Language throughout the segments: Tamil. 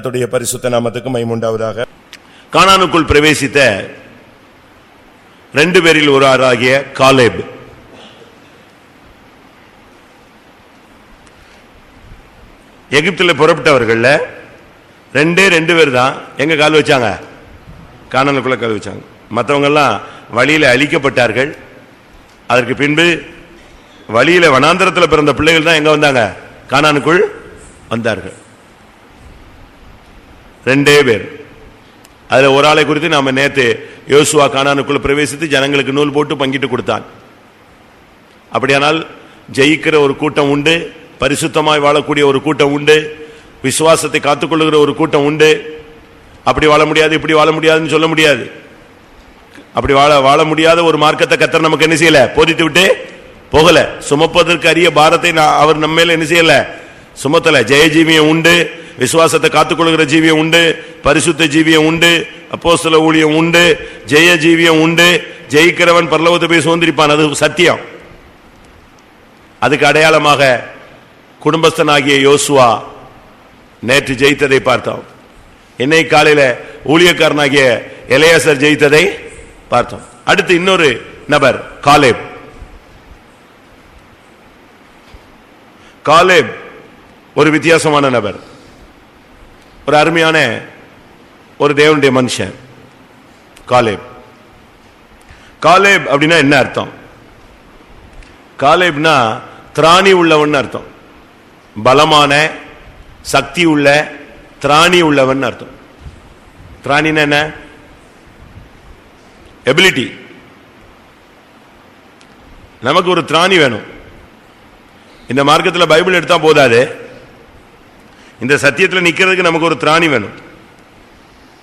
கத்துடைய பரிசுத்த நாமத்துக்கு மைமுண்டாவதாக கானானுக்குள் பிரவேசித்த ரெண்டு பேரில் ஒரு ஆறாகிய காலேப். எகிப்தில் புறப்பட்டவர்கள்ல ரெண்டே ரெண்டு பேர் தான் எங்க கால் வச்சாங்க? கானானுக்குள்ள கால் வச்சாங்க. மற்றவங்கெல்லாம் எல்லாம் வழியில அழிக்கப்பட்டார்கள். அதற்கு பின்பு வழியில வனாந்தரத்தில் பிறந்த பிள்ளைகள் தான் எங்க வந்தாங்க? காணானுக்குள் வந்தார்கள். ரெண்டே பேர். அதில் ஒரு ஆளை குறித்து நாம் நேற்று யோசுவா கானானுக்குள்ள பிரவேசித்து ஜனங்களுக்கு நூல் போட்டு பங்கிட்டு கொடுத்தான். அப்படியானால் ஜெயிக்கிற ஒரு கூட்டம் உண்டு பரிசுத்தமாய் வாழக்கூடிய ஒரு கூட்டம் உண்டு விசுவாசத்தை காத்துக்கொள்ளுகிற ஒரு கூட்டம் உண்டு. அப்படி வாழ முடியாது இப்படி வாழ முடியாதுன்னு சொல்ல முடியாது. அப்படி வாழ வாழ முடியாத ஒரு மார்க்கத்தை கத்தர் நமக்கு என்ன செய்யல? போதித்து விட்டு போகல. சுமப்பதற்கு அரிய பாரத்தை நான் அவர் நம்ம மேல என்ன செய்யல? சுமத்தல. ஜெயஜீவியம் உண்டு. விசுவாசத்தை காத்துக்கொள்கிற ஜீவியம் உண்டு பரிசுத்த ஜீவியம் உண்டு அப்போஸ்தல ஊழியம் உண்டு ஜெய ஜீவியம் உண்டு. ஜெயிக்கிறவன் பரலவத்தை போய் சுதந்திரிப்பான் அது சத்தியம். அதுக்கு அடையாளமாக குடும்பஸ்தனாகிய யோசுவா நேற்று ஜெயித்ததை பார்த்தோம். என்னை காலையில் ஊழியக்காரனாகிய இளையாசர் ஜெயித்ததை பார்த்தோம். அடுத்து இன்னொரு நபர் காலேப். காலேப் ஒரு வித்தியாசமான நபர். ஒரு அருமையான ஒரு தேவனுடைய மனுஷன் காலேப். காலேப் அப்படின்னா என்ன அர்த்தம்? காலேப்னா திராணி உள்ளவன் அர்த்தம். பலமான சக்தி உள்ள திராணி உள்ளவன் அர்த்தம். திராணின்னா என்ன? எபிலிட்டி நமக்கு ஒரு திராணி வேணும். இந்த மார்க்கத்தில் பைபிள் எடுத்தால் போதாது. இந்த சத்தியத்தில் நிக்கிறதுக்கு நமக்கு ஒரு திராணி வேணும்.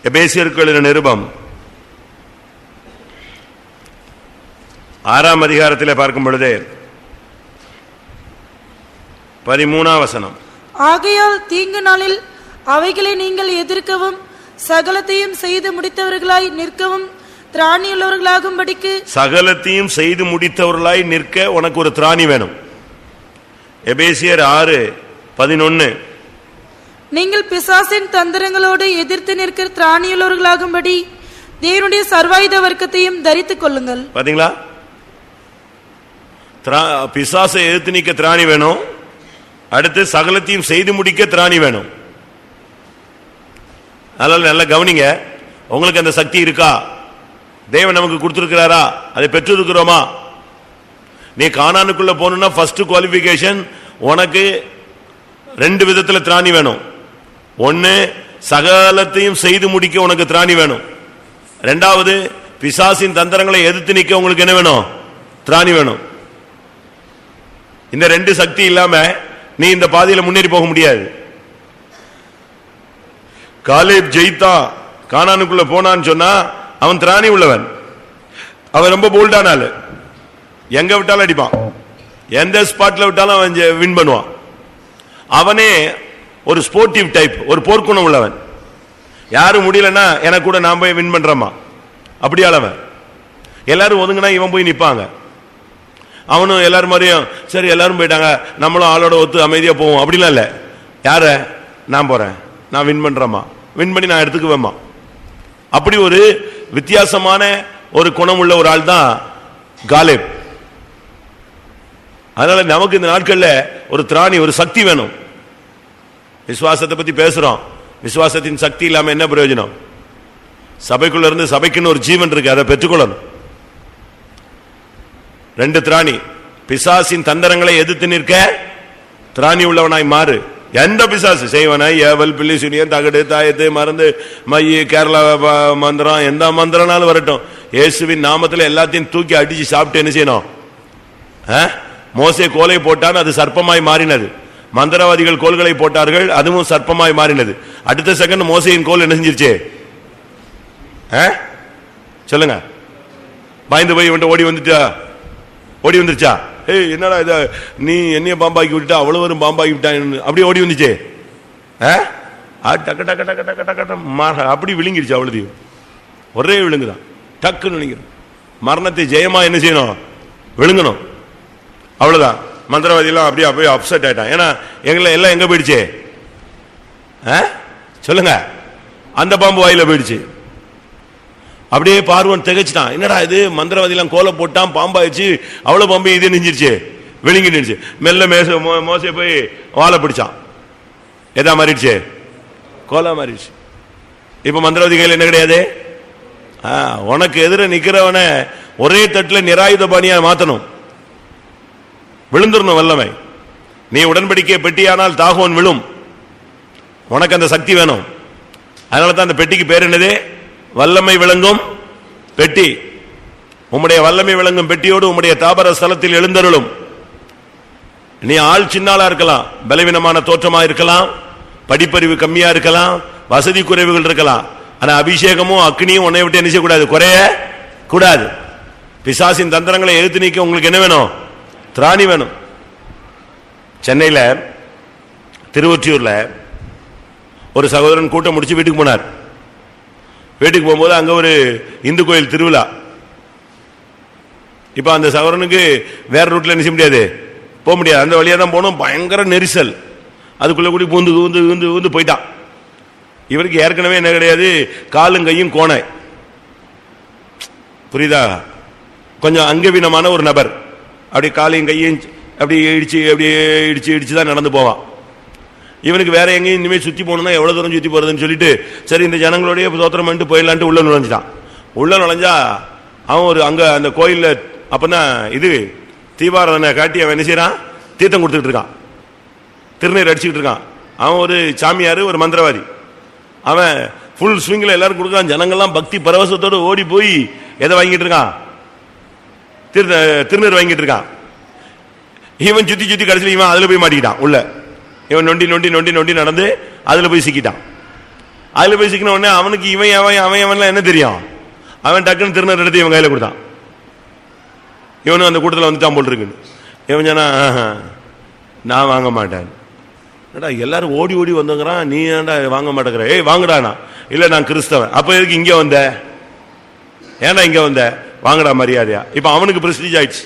எபேசியர்கள் நிருபம். ஆறாம் அதிகாரத்தில் பார்க்கும் பொழுது பதிமூணாம் வசனம். ஆகையால் தீங்கு நாளில் அவைகளை நீங்கள் எதிர்க்கவும் சகலத்தையும் செய்து முடித்தவர்களாய் நிற்கவும் திராணியுள்ளவர்களாகும்படிக்கு சகலத்தையும் செய்து முடித்தவர்களாய் நிற்க உனக்கு ஒரு திராணி வேணும். எபேசியர் ஆறு பதினொன்னு. நீங்கள் பிசாசின் தந்திரங்களோடு எதிர்த்து நிற்கிற திராணியுள்ளவர்களாகும்படி தேவனுடைய சர்வாயுத வர்க்கத்தையும் தரித்துக் கொள்ளுங்கள். பாத்தீங்களா? பிசாசை எதிர்த்து நிற்க திராணி வேணும். அடுத்து சகலத்தையும் செய்து முடிக்க திராணி வேணும். அதனால நல்லா கவனிங்க. உங்களுக்கு அந்த சக்தி இருக்கா? தேவன் நமக்கு கொடுத்துருக்கிறாரா? அதை பெற்றிருக்கிறோமா? நீ காணானுக்குள்ள போகணும்னா ஃபர்ஸ்ட் குவாலிஃபிகேஷன் உனக்கு ரெண்டு விதத்தில் திராணி வேணும். ஒன்னு சகலத்தையும் செய்து முடிக்க உனக்கு திராணி வேணும். ரெண்டாவது பிசாசின் தந்திரங்களை எதிர்த்து நிக்க உங்களுக்கு என்ன வேணும்? திராணி வேணும். இந்த ரெண்டு சக்தி இல்லாம நீ இந்த பாதையில் முன்னேறி போக முடியாது. காலேப் ஜெயித்தா கானானுக்குள்ள போனான்னு சொன்னா அவன் திராணி உள்ளவன். அவன் ரொம்ப போல்டான ஆளு. எங்க விட்டாலும் அடிப்பான். எந்த ஸ்பாட்ல விட்டாலும் அவன் வின் பண்ணுவான். அவனே ஒரு ஸ்போர்ட்டிவ் டைப் ஒரு போர்க்குணம் உள்ளவன். யாரும் முடியலன்னா எனக்கு கூட நான் போய் வின் பண்றேமா அப்படியாளவன் எல்லாரும் ஒதுங்கினா இவன் போய் நிற்பாங்க அவனும் எல்லாரும் மாதிரியும் சரி எல்லாரும் போயிட்டாங்க. நம்மளும் ஆளோட ஒத்து அமைதியாக போவோம். அப்படிலாம் இல்லை. யார? நான் போறேன். நான் வின் பண்ணுறேம்மா வின் பண்ணி நான் எடுத்துக்குவேம்மா. அப்படி ஒரு வித்தியாசமான ஒரு குணம் உள்ள ஒரு ஆள் தான் காலேப். அதனால நமக்கு இந்த நாட்களில் ஒரு திராணி ஒரு சக்தி வேணும். விசுவாசத்தை பத்தி பேசுறோம். விசுவாசத்தின் சக்தி இல்லாம என்ன பிரயோஜனம்? சபைக்குள்ள இருந்து சபைக்குன்னு ஒரு ஜீவன் இருக்கு அதை பெற்றுக்கொள்ளணும். ரெண்டு திராணி பிசாசின் தந்திரங்களை எதிர்த்து நிற்க திராணி உள்ளவனாய் மாறு. எந்த பிசாசு? செய்வனாய் ஏவல் பில்லி சுனியன் தகடு தாயத்து மருந்து மைய கேரளா மந்திரம் எந்த மந்திரம்னாலும் வரட்டும். இயேசுவின் நாமத்துல எல்லாத்தையும் தூக்கி அடிச்சு சாப்பிட்டு என்ன செய்யணும்? ஆ? மோசே கோலை போட்டான்னு அது சர்ப்பமாய் மாறினது. மந்திரவாதிகள் கோல்களை போட்டார்கள் அதுவும் சர்ப்பமாய் மாறினது. அடுத்த செகண்ட் மோசையின் கோல் என்ன செஞ்சிருச்சு? ஆ? சொல்லுங்க. பயந்து போய் இவன் ஓடி வந்துட்டா? ஓடி வந்துருச்சா? ஏய் என்னடா இத? நீ என்னைய பாம்பாக்கி விட்டுட்டா? அவ்வளவு வரும் பாம்பாக்கி விட்டான் அப்படியே ஓடி வந்துச்சே? ஆ? ஆ, டக்கு டக்கு டக்கு டக்கு டக்கு டக்கு மா- அப்படி விழுங்கிருச்சு அவ்வளோதையும். ஒரே விழுங்குதான். டக்குன்னு விழுங்கிடும் மரணத்தை ஜெயமா என்ன செய்யணும்? விழுங்கணும். அவ்வளவுதான். மந்திரவாதிலாம் அப்படியே அப்படியே அப்செட் ஆயிட்டான். ஏன்னா எங்களை எல்லாம் எங்க போயிடுச்சே? ஆ? சொல்லுங்க. அந்த பாம்பு வாயில போயிடுச்சு. அப்படியே பார்வன் திகைச்சிட்டான். என்னடா இது? மந்திரவாதிலாம் கோலம் போட்டான் பாம்பாயிடுச்சு அவ்வளவு பாம்பு இது நெஞ்சிருச்சு வெளிங்கி நின்றுச்சு. மெல்ல மேச மோ- போய் வாழை பிடிச்சான். எதா மாறிடுச்சு? கோலா மாறிடுச்சு. இப்ப மந்திரவாதி கையில் என்ன கிடையாது? ஆ, உனக்கு எதிர நிக்கிறவன ஒரே தட்டுல நிராயுத பாணியா மாத்தணும். விழுந்துடணும் வல்லமை. நீ உடன்படிக்கையை பெட்டியானால் தாகோன் விழும். உனக்கு அந்த சக்தி வேணும். அதனால தான் அந்த பெட்டிக்கு பேர் என்னது? வல்லமை விளங்கும் பெட்டி. உம்முடைய வல்லமை விளங்கும் பெட்டியோடு உம்முடைய தாபர ஸ்தலத்தில் எழுந்தருளும். நீ ஆள் சின்னாலா இருக்கலாம் பலவீனமான தோற்றமா இருக்கலாம் படிப்பறிவு கம்மியா இருக்கலாம் வசதி குறைவுகள் இருக்கலாம். ஆனா அபிஷேகமும் அக்னியும் உன்னை விட்டு என்ன செய்யக்கூடாது? குறைய கூடாது. பிசாசின் தந்திரங்களை எழுத்து நீக்க உங்களுக்கு என்ன வேணும்? திராணி வேணும். சென்னையில் திருவொற்றியூரில் ஒரு சகோதரன் கூட்டம் முடிச்சு வீட்டுக்கு போனார். வீட்டுக்கு போகும்போது அங்கே ஒரு இந்து கோயில் திருவிழா. இப்போ அந்த சகோதரனுக்கு வேறு ரூட்டில் நினைச்ச முடியாது. போக முடியாது. அந்த வழியா தான் போகணும். பயங்கர நெரிசல். அதுக்குள்ளே கூடி பூந்து ஊந்து ஊந்து ஊந்து போயிட்டான். இவருக்கு ஏற்கனவே என்ன கிடையாது? காலும் கையும் கோணை. புரியுதா? கொஞ்சம் அங்கவீனமான ஒரு நபர். அப்படி காலையும் கையும் அப்படி இடிச்சு அப்படியே இடிச்சு இடிச்சு தான் நடந்து போவான். இவனுக்கு வேற எங்கேயும் இனிமேல் சுற்றி போகணும்னா எவ்வளோ தூரம் சுற்றி போகிறதுன்னு சொல்லிட்டு சரி இந்த ஜனங்களோடய தோத்திரம் பண்ணிட்டு போயிடலான்ட்டு உள்ள நுழைஞ்சிட்டான். உள்ள நுழைஞ்சா அவன் ஒரு அங்கே அந்த கோயிலில் அப்பதான் இது தீபாராதனை காட்டி அவன் என்ன செய்கிறான் தீர்த்தம் கொடுத்துட்டு இருக்கான். திருநீர் அடிச்சுக்கிட்டு இருக்கான். அவன் ஒரு சாமியார் ஒரு மந்திரவாதி. அவன் ஃபுல் ஸ்விங்கில் எல்லாரும் கொடுக்குறான். ஜனங்கள்லாம் பக்தி பரவசத்தோடு ஓடி போய் எதை வாங்கிட்டு இருக்கான்? திரு திருநீர் வாங்கிட்டு இருக்கான். இவன் சுத்தி சுத்தி கடைசியில் இவன் அதுல போய் மாட்டிக்கிட்டான் உள்ள. இவன் நொண்டி நொண்டி நொண்டி நொண்டி நடந்து அதுல போய் சிக்கிட்டான். அதுல போய் சிக்கின உடனே அவனுக்கு இவன் அவன் அவன் அவன்லாம் என்ன தெரியும்? அவன் டக்குன்னு திருநீர் எடுத்து இவன் கையில கொடுத்தான். இவனும் அந்த கூட்டத்தில் வந்துட்டான் போல் இருக்குன்னு. இவன் சொன்னா "ஆஹா, நான் வாங்க மாட்டேன். ஏடா எல்லாரும் ஓடி ஓடி வந்தங்கிறான். நீ ஏன்டா வாங்க மாட்டேங்கிற? ஏய் வாங்கடானா இல்லை நான் கிறிஸ்தவன். அப்போ எதுக்கு இங்கே வந்த? ஏன்டா இங்கே வந்த? வாங்கடா மரியாதையா. இப்போ அவனுக்கு பிரஸ்டீஜ் ஆயிடுச்சு.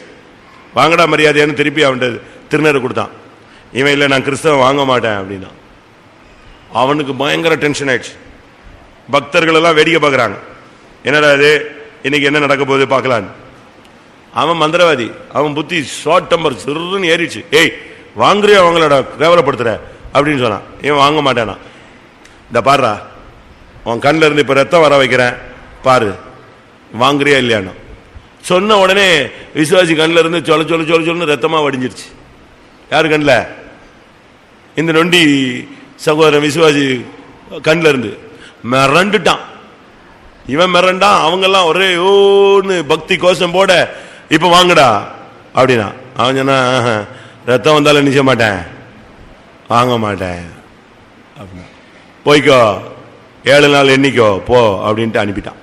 வாங்கடா மரியாதையான்னு திருப்பி அவன்கிட்ட திருநீரை கொடுத்தான். இவன் இல்லை நான் கிறிஸ்தவன் வாங்க மாட்டேன் அப்படின்னா. அவனுக்கு பயங்கர டென்ஷன் ஆயிடுச்சு. பக்தர்கள் எல்லாம் வேடிக்கை பார்க்குறாங்க. என்னடா இது? இன்னைக்கு என்ன நடக்க போகுது பார்க்கலான்னு. அவன் மந்திரவாதி அவன் புத்தி ஷார்ட் டம்பர் சிறுன்னு ஏறிச்சு ஏய் வாங்குறியா அவங்களோட கேவலப்படுத்துற அப்படின்னு சொன்னான். இவன் வாங்க மாட்டானா. இந்த பாருடா உன் கண்ணில் இருந்து இப்போ ரத்தம் வர வைக்கிறேன். பாரு வாங்குறியா இல்லையானோ சொன்ன உடனே விசுவாசி கண்ணில் இருந்து சொல்ல சொல்ல சொல்ல சொல்லு ரத்தமாக வடிஞ்சிருச்சு. யாரு கண்ணில்? இந்த நொண்டி சகோதரன் விசுவாசி கண்ணில் இருந்து. மிரண்டுட்டான். இவன் மிரண்டான் அவங்கெல்லாம் ஒரே ஓன்னு பக்தி கோஷம் போட இப்போ வாங்கடா அப்படின்னா. அவன் சொன்னா ரத்தம் வந்தாலும் நிச்சய மாட்டேன். வாங்க மாட்டேன். அப்படின்னா. போய்க்கோ ஏழு நாள் எண்ணிக்கோ போ அப்படின்ட்டு அனுப்பிட்டான்.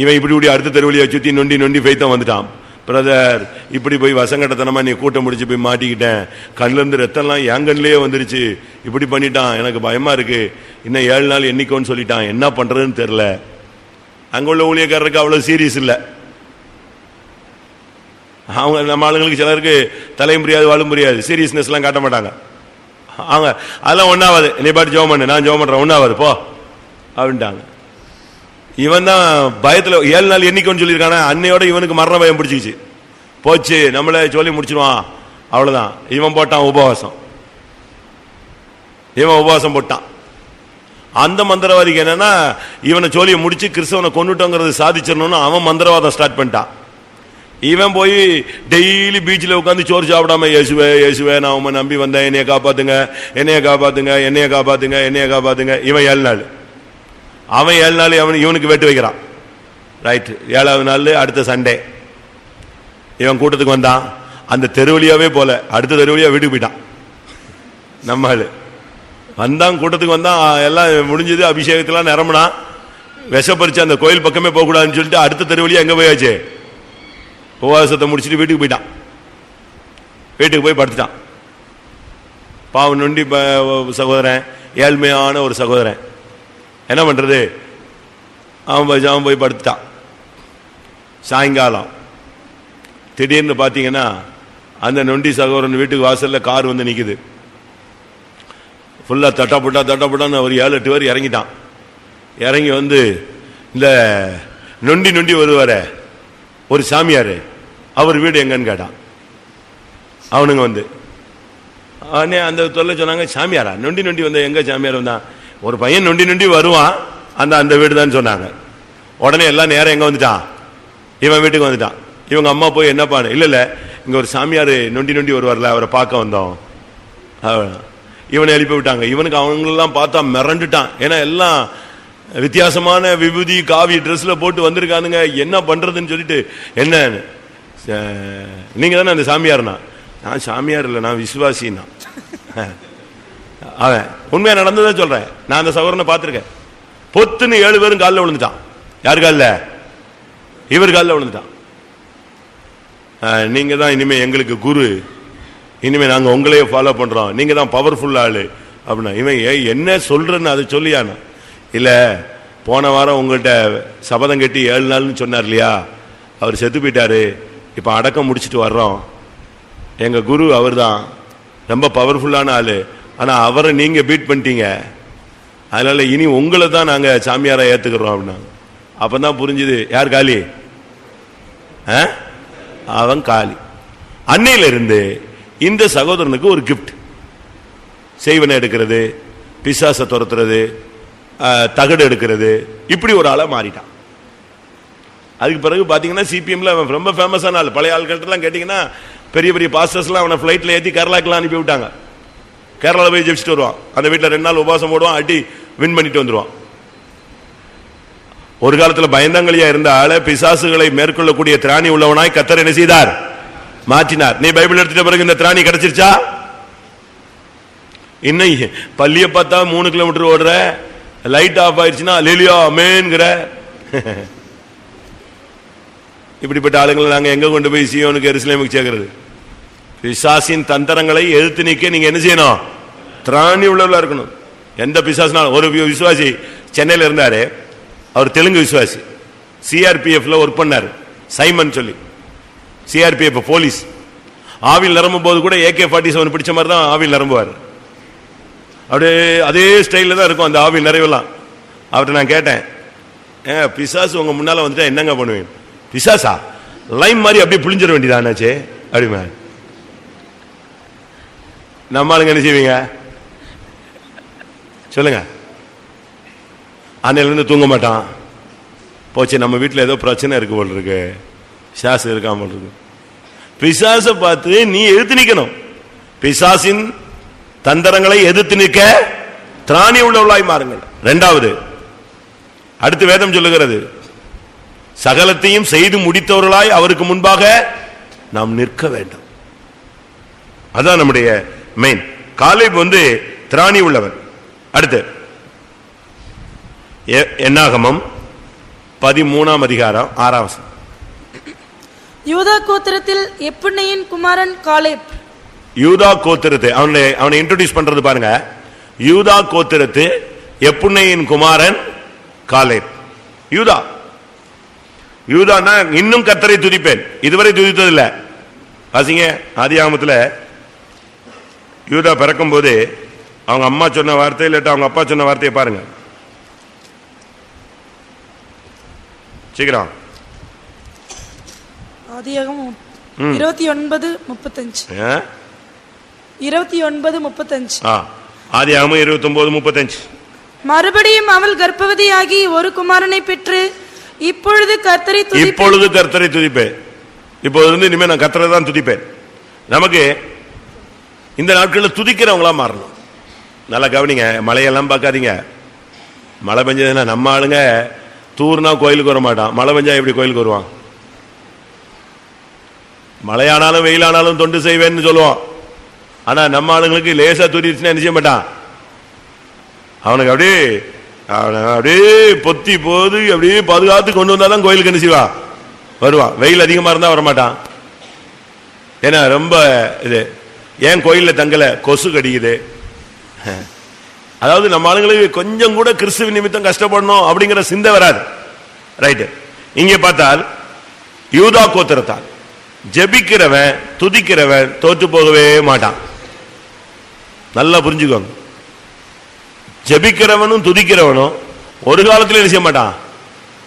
இவன் இப்படி இப்படி அடுத்த தெருவழியை சுற்றி நொண்டி நொண்டி ஃபெய்த்தம் வந்துட்டான். பிரதர் இப்படி போய் வசங்கட்டத்தனமாக நீ கூட்டம் முடிச்சு போய் மாட்டிக்கிட்டேன். கண்ணிலேருந்து ரத்தம்லாம் என் கண்ணிலேயே வந்துருச்சு. இப்படி பண்ணிட்டான். எனக்கு பயமாக இருக்குது இன்னும் ஏழு நாள் எண்ணிக்கோன்னு சொல்லிட்டான். என்ன பண்ணுறதுன்னு தெரில அங்கே உள்ள ஊழியக்காரருக்கு அவ்வளோ சீரியஸ் இல்லை. அவங்க நம்ம ஆளுங்களுக்கு சிலருக்கு தலை முடியாது வாழும் முடியாது சீரியஸ்னஸ்லாம் காட்ட மாட்டாங்க. அவங்க அதெல்லாம் ஒன்றாவது நீ பாட்டு ஜோம் பண்ணு. நான் ஜோம் பண்ணுறேன் ஒன்றாவது போ. அப்படின்ட்டாங்க. இவன் தான் பயத்தில் ஏழு நாள் எண்ணிக்கைன்னு சொல்லியிருக்கானே அன்னையோட இவனுக்கு மரண பயம் பிடிச்சிச்சு போச்சு நம்மளை சொல்லி முடிச்சிருவான். அவ்வளோதான் இவன் போட்டான் உபவாசம். இவன் உபவாசம் போட்டான். அந்த மந்திரவாதிக்கு என்னன்னா இவனை சோழியை முடிச்சு கிறிஸ்தவனை கொண்டுட்டோங்கிறது சாதிச்சிடணும்னு அவன் மந்திரவாதம் ஸ்டார்ட் பண்ணிட்டான். இவன் போய் டெய்லி பீச்சில் உட்காந்து சோறு சாப்பிடாம இயேசுவே இயேசுவே நான் உன் நம்பி வந்தேன். என்னைய காப்பாத்துங்க என்னைய காப்பாத்துங்க என்னைய காப்பாத்துங்க என்னைய காப்பாத்துங்க. இவன் ஏழு நாள். அவன் ஏழு நாள் அவன் இவனுக்கு வெட்டு வைக்கிறான். ரைட்டு ஏழாவது நாள் அடுத்த சண்டே இவன் கூட்டத்துக்கு வந்தான். அந்த தெருவழியாவே போல. அடுத்த தெருவழியாக வீட்டுக்கு போயிட்டான். நம்ம ஆள். வந்தான் கூட்டத்துக்கு வந்தான். எல்லாம் முடிஞ்சது. அபிஷேகத்தெல்லாம் நிரம்பினான். விஷப்பறிச்சு அந்த கோயில் பக்கமே போகக்கூடாதுன்னு சொல்லிட்டு அடுத்த தெருவழியாக எங்கே போயாச்சு? உபவாசத்தை முடிச்சுட்டு வீட்டுக்கு போயிட்டான். வீட்டுக்கு போய் படுத்துட்டான். பாவம் நொண்டி ப- சகோதரன். ஏழ்மையான ஒரு சகோதரன். என்ன பண்றது? அவன் போய் அவன் போய் படுத்துட்டான். சாயங்காலம். திடீர்னு பார்த்தீங்கன்னா அந்த நொண்டி சகோதரன் வீட்டுக்கு வாசல்ல கார் வந்து நிக்குது. ஃபுல்லா தட்டாப்புட்டா தட்டாப்புட்டான்னு ஒரு ஏழு எட்டு பேர் இறங்கிட்டான். இறங்கி வந்து இந்த நொண்டி நொண்டி வருவார ஒரு சாமியார் அவர் வீடு எங்கன்னு கேட்டான். அவனுங்க வந்து அவனே அந்த தொல்லை சொன்னாங்க சாமியாரா? நொண்டி நொண்டி வந்த எங்க சாமியார் வந்தான்? ஒரு பையன் நொண்டி நொண்டி வருவான். அந்த அந்த வீடு தான் சொன்னாங்க. உடனே எல்லாம் நேரம் எங்கே வந்துட்டான்? இவன் வீட்டுக்கு வந்துட்டான். இவங்க அம்மா போய் என்ன பண்ண இல்லை இல்லை இங்கே ஒரு சாமியார் நொண்டி நொண்டி வருவார்ல அவரை பார்க்க வந்தோம். இவனை எழுப்பி விட்டாங்க. இவனுக்கு அவங்களெல்லாம் பார்த்தா மிரண்டுட்டான். ஏன்னா எல்லாம் வித்தியாசமான விபூதி காவி ட்ரெஸ்ஸில் போட்டு வந்திருக்கானுங்க. என்ன பண்ணுறதுன்னு சொல்லிட்டு என்ன நீங்கள் தானே அந்த சாமியார்னா? நான் சாமியார் இல்லை நான் விசுவாசின்னா. அவன். உண்மையா நடந்ததை சொல்றேன். நான் அந்த சகோதரனை பார்த்துருக்கேன். பொத்துன்னு ஏழு பேரும் காலில் விழுந்துட்டான். யார் காலில்? இவர் காலில் விழுந்துட்டான். நீங்கள் நீங்க தான் இனிமேல் எங்களுக்கு குரு. இனிமே நாங்க உங்களையே ஃபாலோ பண்றோம். நீங்க தான் பவர்ஃபுல் ஆள். அப்படின்னா இவன் ஏய், என்ன சொல்றன்னு அதை சொல்லியானா? இல்லை போன வாரம் உங்கள்கிட்ட சபதம் கட்டி ஏழு நாள்னு சொன்னார் இல்லையா? அவர் செத்து போயிட்டாரு. இப்போ அடக்கம் முடிச்சிட்டு வர்றோம். எங்க குரு அவர்தான். ரொம்ப பவர்ஃபுல்லான ஆள். ஆனால் அவரை நீங்கள் பீட் பண்ணிட்டீங்க. அதனால் இனி உங்களை தான் நாங்க சாமியாரா அப்படின்னாங்க அப்படின்னா. அப்பதான் புரிஞ்சுது யார் காலி ஆ? அவன் காலி அன்னையிலிருந்து இந்த சகோதரனுக்கு ஒரு கிஃப்ட் செய்வனை எடுக்கிறது பிசாசை துரத்துறது தகடு எடுக்கிறது. இப்படி ஒரு ஆளாக மாறிட்டான். அதுக்கு பிறகு பார்த்தீங்கன்னா சிபிஎம்ல அவன் ரொம்ப ஃபேமஸான ஆள். பழைய ஆள்கிட்டலாம் கேட்டிங்கன்னா பெரிய பெரிய பாஸ்டர்ஸ்லாம் அவனை ஃப்ளைட்டில் ஏற்றி கேரளாக்கெல்லாம் அனுப்பி விட்டாங்க. கேரளாவில் போய் ஜெயிச்சுட்டு வருவான். அந்த வீட்டில் ரெண்டு நாள் உபவாசம் போடுவான் அடி வின் பண்ணிட்டு வந்துடுவான் ஒரு காலத்தில் பயந்தங்களியா இருந்த ஆள பிசாசுகளை மேற்கொள்ளக்கூடிய திராணி உள்ளவனாய் கத்தர் என்ன செய்தார்? மாற்றினார். நீ பைபிள் எடுத்துட்ட பிறகு இந்த திராணி கிடைச்சிருச்சா? இன்னைக்கு பள்ளியை பார்த்தா மூணு கிலோமீட்டர் ஓடுற லைட் ஆஃப் ஆயிடுச்சுன்னா லிலியோ மேன்கிற இப்படிப்பட்ட ஆளுங்களை நாங்கள் எங்கே கொண்டு போய் சியோனுக்கு எருசலேமுக்கு சேர்க்கிறது? பிசாசின் தந்திரங்களை எதிர்த்து நிக்க நீங்க என்ன செய்யணும்? திராணி உள்ளவர்களா இருக்கணும். எந்த பிசாசுனாலும் ஒரு விசுவாசி சென்னையில் இருந்தாரு. அவர் தெலுங்கு விசுவாசி. சிஆர்பிஎஃப்ல ஒர்க் பண்ணார். சைமன் சொல்லி. CRPF police. ஆவில் நிரம்பும் போது கூட ஏகே ஃபார்ட்டி செவன் பிடிச்ச மாதிரி தான் ஆவில் நிரம்புவார். அப்படியே அதே ஸ்டைலில் தான் இருக்கும் அந்த ஆவில் நிறைவெல்லாம். அவர்கிட்ட நான் கேட்டேன் ஏன் பிசாசு உங்கள் முன்னால் வந்துட்டா என்னங்க பண்ணுவேன் பிசாசா? லைம் மாதிரி அப்படியே புளிஞ்சிட வேண்டியதானாச்சே? அப்படிமா நம்ம ஆளுங்க என்ன செய்வீங்க? சொல்லுங்க. அன்னையில இருந்து தூங்க மாட்டான். போச்சு நம்ம வீட்டில் ஏதோ பிரச்சனை இருக்கு போல் இருக்கு. சாசு இருக்காம போல் இருக்கு. பிசாசை பார்த்து நீ எதிர்த்து நிக்கணும். பிசாசின் தந்திரங்களை எதிர்த்து நிற்க திராணி உள்ளவளாய் மாறுங்கள். ரெண்டாவது அடுத்து வேதம் சொல்லுகிறது சகலத்தையும் செய்து முடித்தவர்களாய் அவருக்கு முன்பாக நாம் நிற்க வேண்டும். அதான் நம்முடைய மெயின் காலேப் வந்து திராணி உள்ளவன். அடுத்து. என்னாகமம்? பதிமூணாம் அதிகாரம் ஆறாம். யூதா கோத்திரத்தில் எப்புன்னையின் குமாரன் காலேப். யூதா கோத்திரத்து அவனை அவனை இன்ட்ரோடியூஸ் பண்றது பாருங்க. யூதா கோத்திரத்து எப்புன்னையின் குமாரன் காலேப். யூதா. யூதான்னா இன்னும் கத்தரை துதிப்பேன். இதுவரை துதித்ததில்ல. வாசிங்க ஆதியாகமத்துல யூதா பிறக்கும் போது அவங்க அம்மா சொன்ன வார்த்தை இல்லாட்டா அவங்க அப்பா சொன்ன வார்த்தையை பாருங்க. சீக்கிரம். இருபத்தி ஒன்பது முப்பத்தஞ்சு? இருபத்தி ஒன்பது முப்பத்தஞ்சு. ஆ ஆதியாகமம் இருபத்தி ஒன்பது முப்பத்தஞ்சு. மறுபடியும் அவள் கர்ப்பவதியாகி ஒரு குமாரனை பெற்று இப்பொழுது கர்த்தரை துதி இப்பொழுது கர்த்தரை துதிப்பேன். இப்போது இருந்து இனிமே நான் கர்த்தரை தான் துதிப்பேன். நமக்கு இந்த நாட்களில் துதிக்கிறவங்களா மாறணும். நல்லா கவனிங்க மழையெல்லாம் பார்க்காதீங்க. மழை பெஞ்சதுன்னா நம்ம ஆளுங்க தூர்னா கோயிலுக்கு வர மாட்டான். மழை பெஞ்சா எப்படி கோயிலுக்கு வருவான்? மழையானாலும் வெயிலானாலும் தொண்டு செய்வேன்னு சொல்லுவான். ஆனா நம்ம ஆளுங்களுக்கு லேசா துரிச்சுன்னா என்ன செய்ய மாட்டான்? அவனுக்கு அப்படியே அவனை அப்படியே பொத்தி போது அப்படியே பாதுகாத்து கொண்டு வந்தாதான் கோயிலுக்கு என்ன செய்வான் வருவான். வெயில் அதிகமா இருந்தால் வரமாட்டான். ஏன்னா ரொம்ப இது ஏன் கோயிலில் தங்கல? கொசு கடிக்குது அதாவது நம்ம ஆளுங்களுக்கு கொஞ்சம் கூட கிறிஸ்துவ நிமித்தம் கஷ்டப்படணும் அப்படிங்கிற சிந்தை வராது. ரைட்டு இங்கே பார்த்தால் யூதா கோத்திரத்தால் ஜெபிக்கிறவன் துதிக்கிறவன் தோற்று போகவே மாட்டான். நல்லா புரிஞ்சுக்கோங்க. ஜெபிக்கிறவனும் துதிக்கிறவனும் ஒரு காலத்தில் என்ன செய்ய மாட்டான்?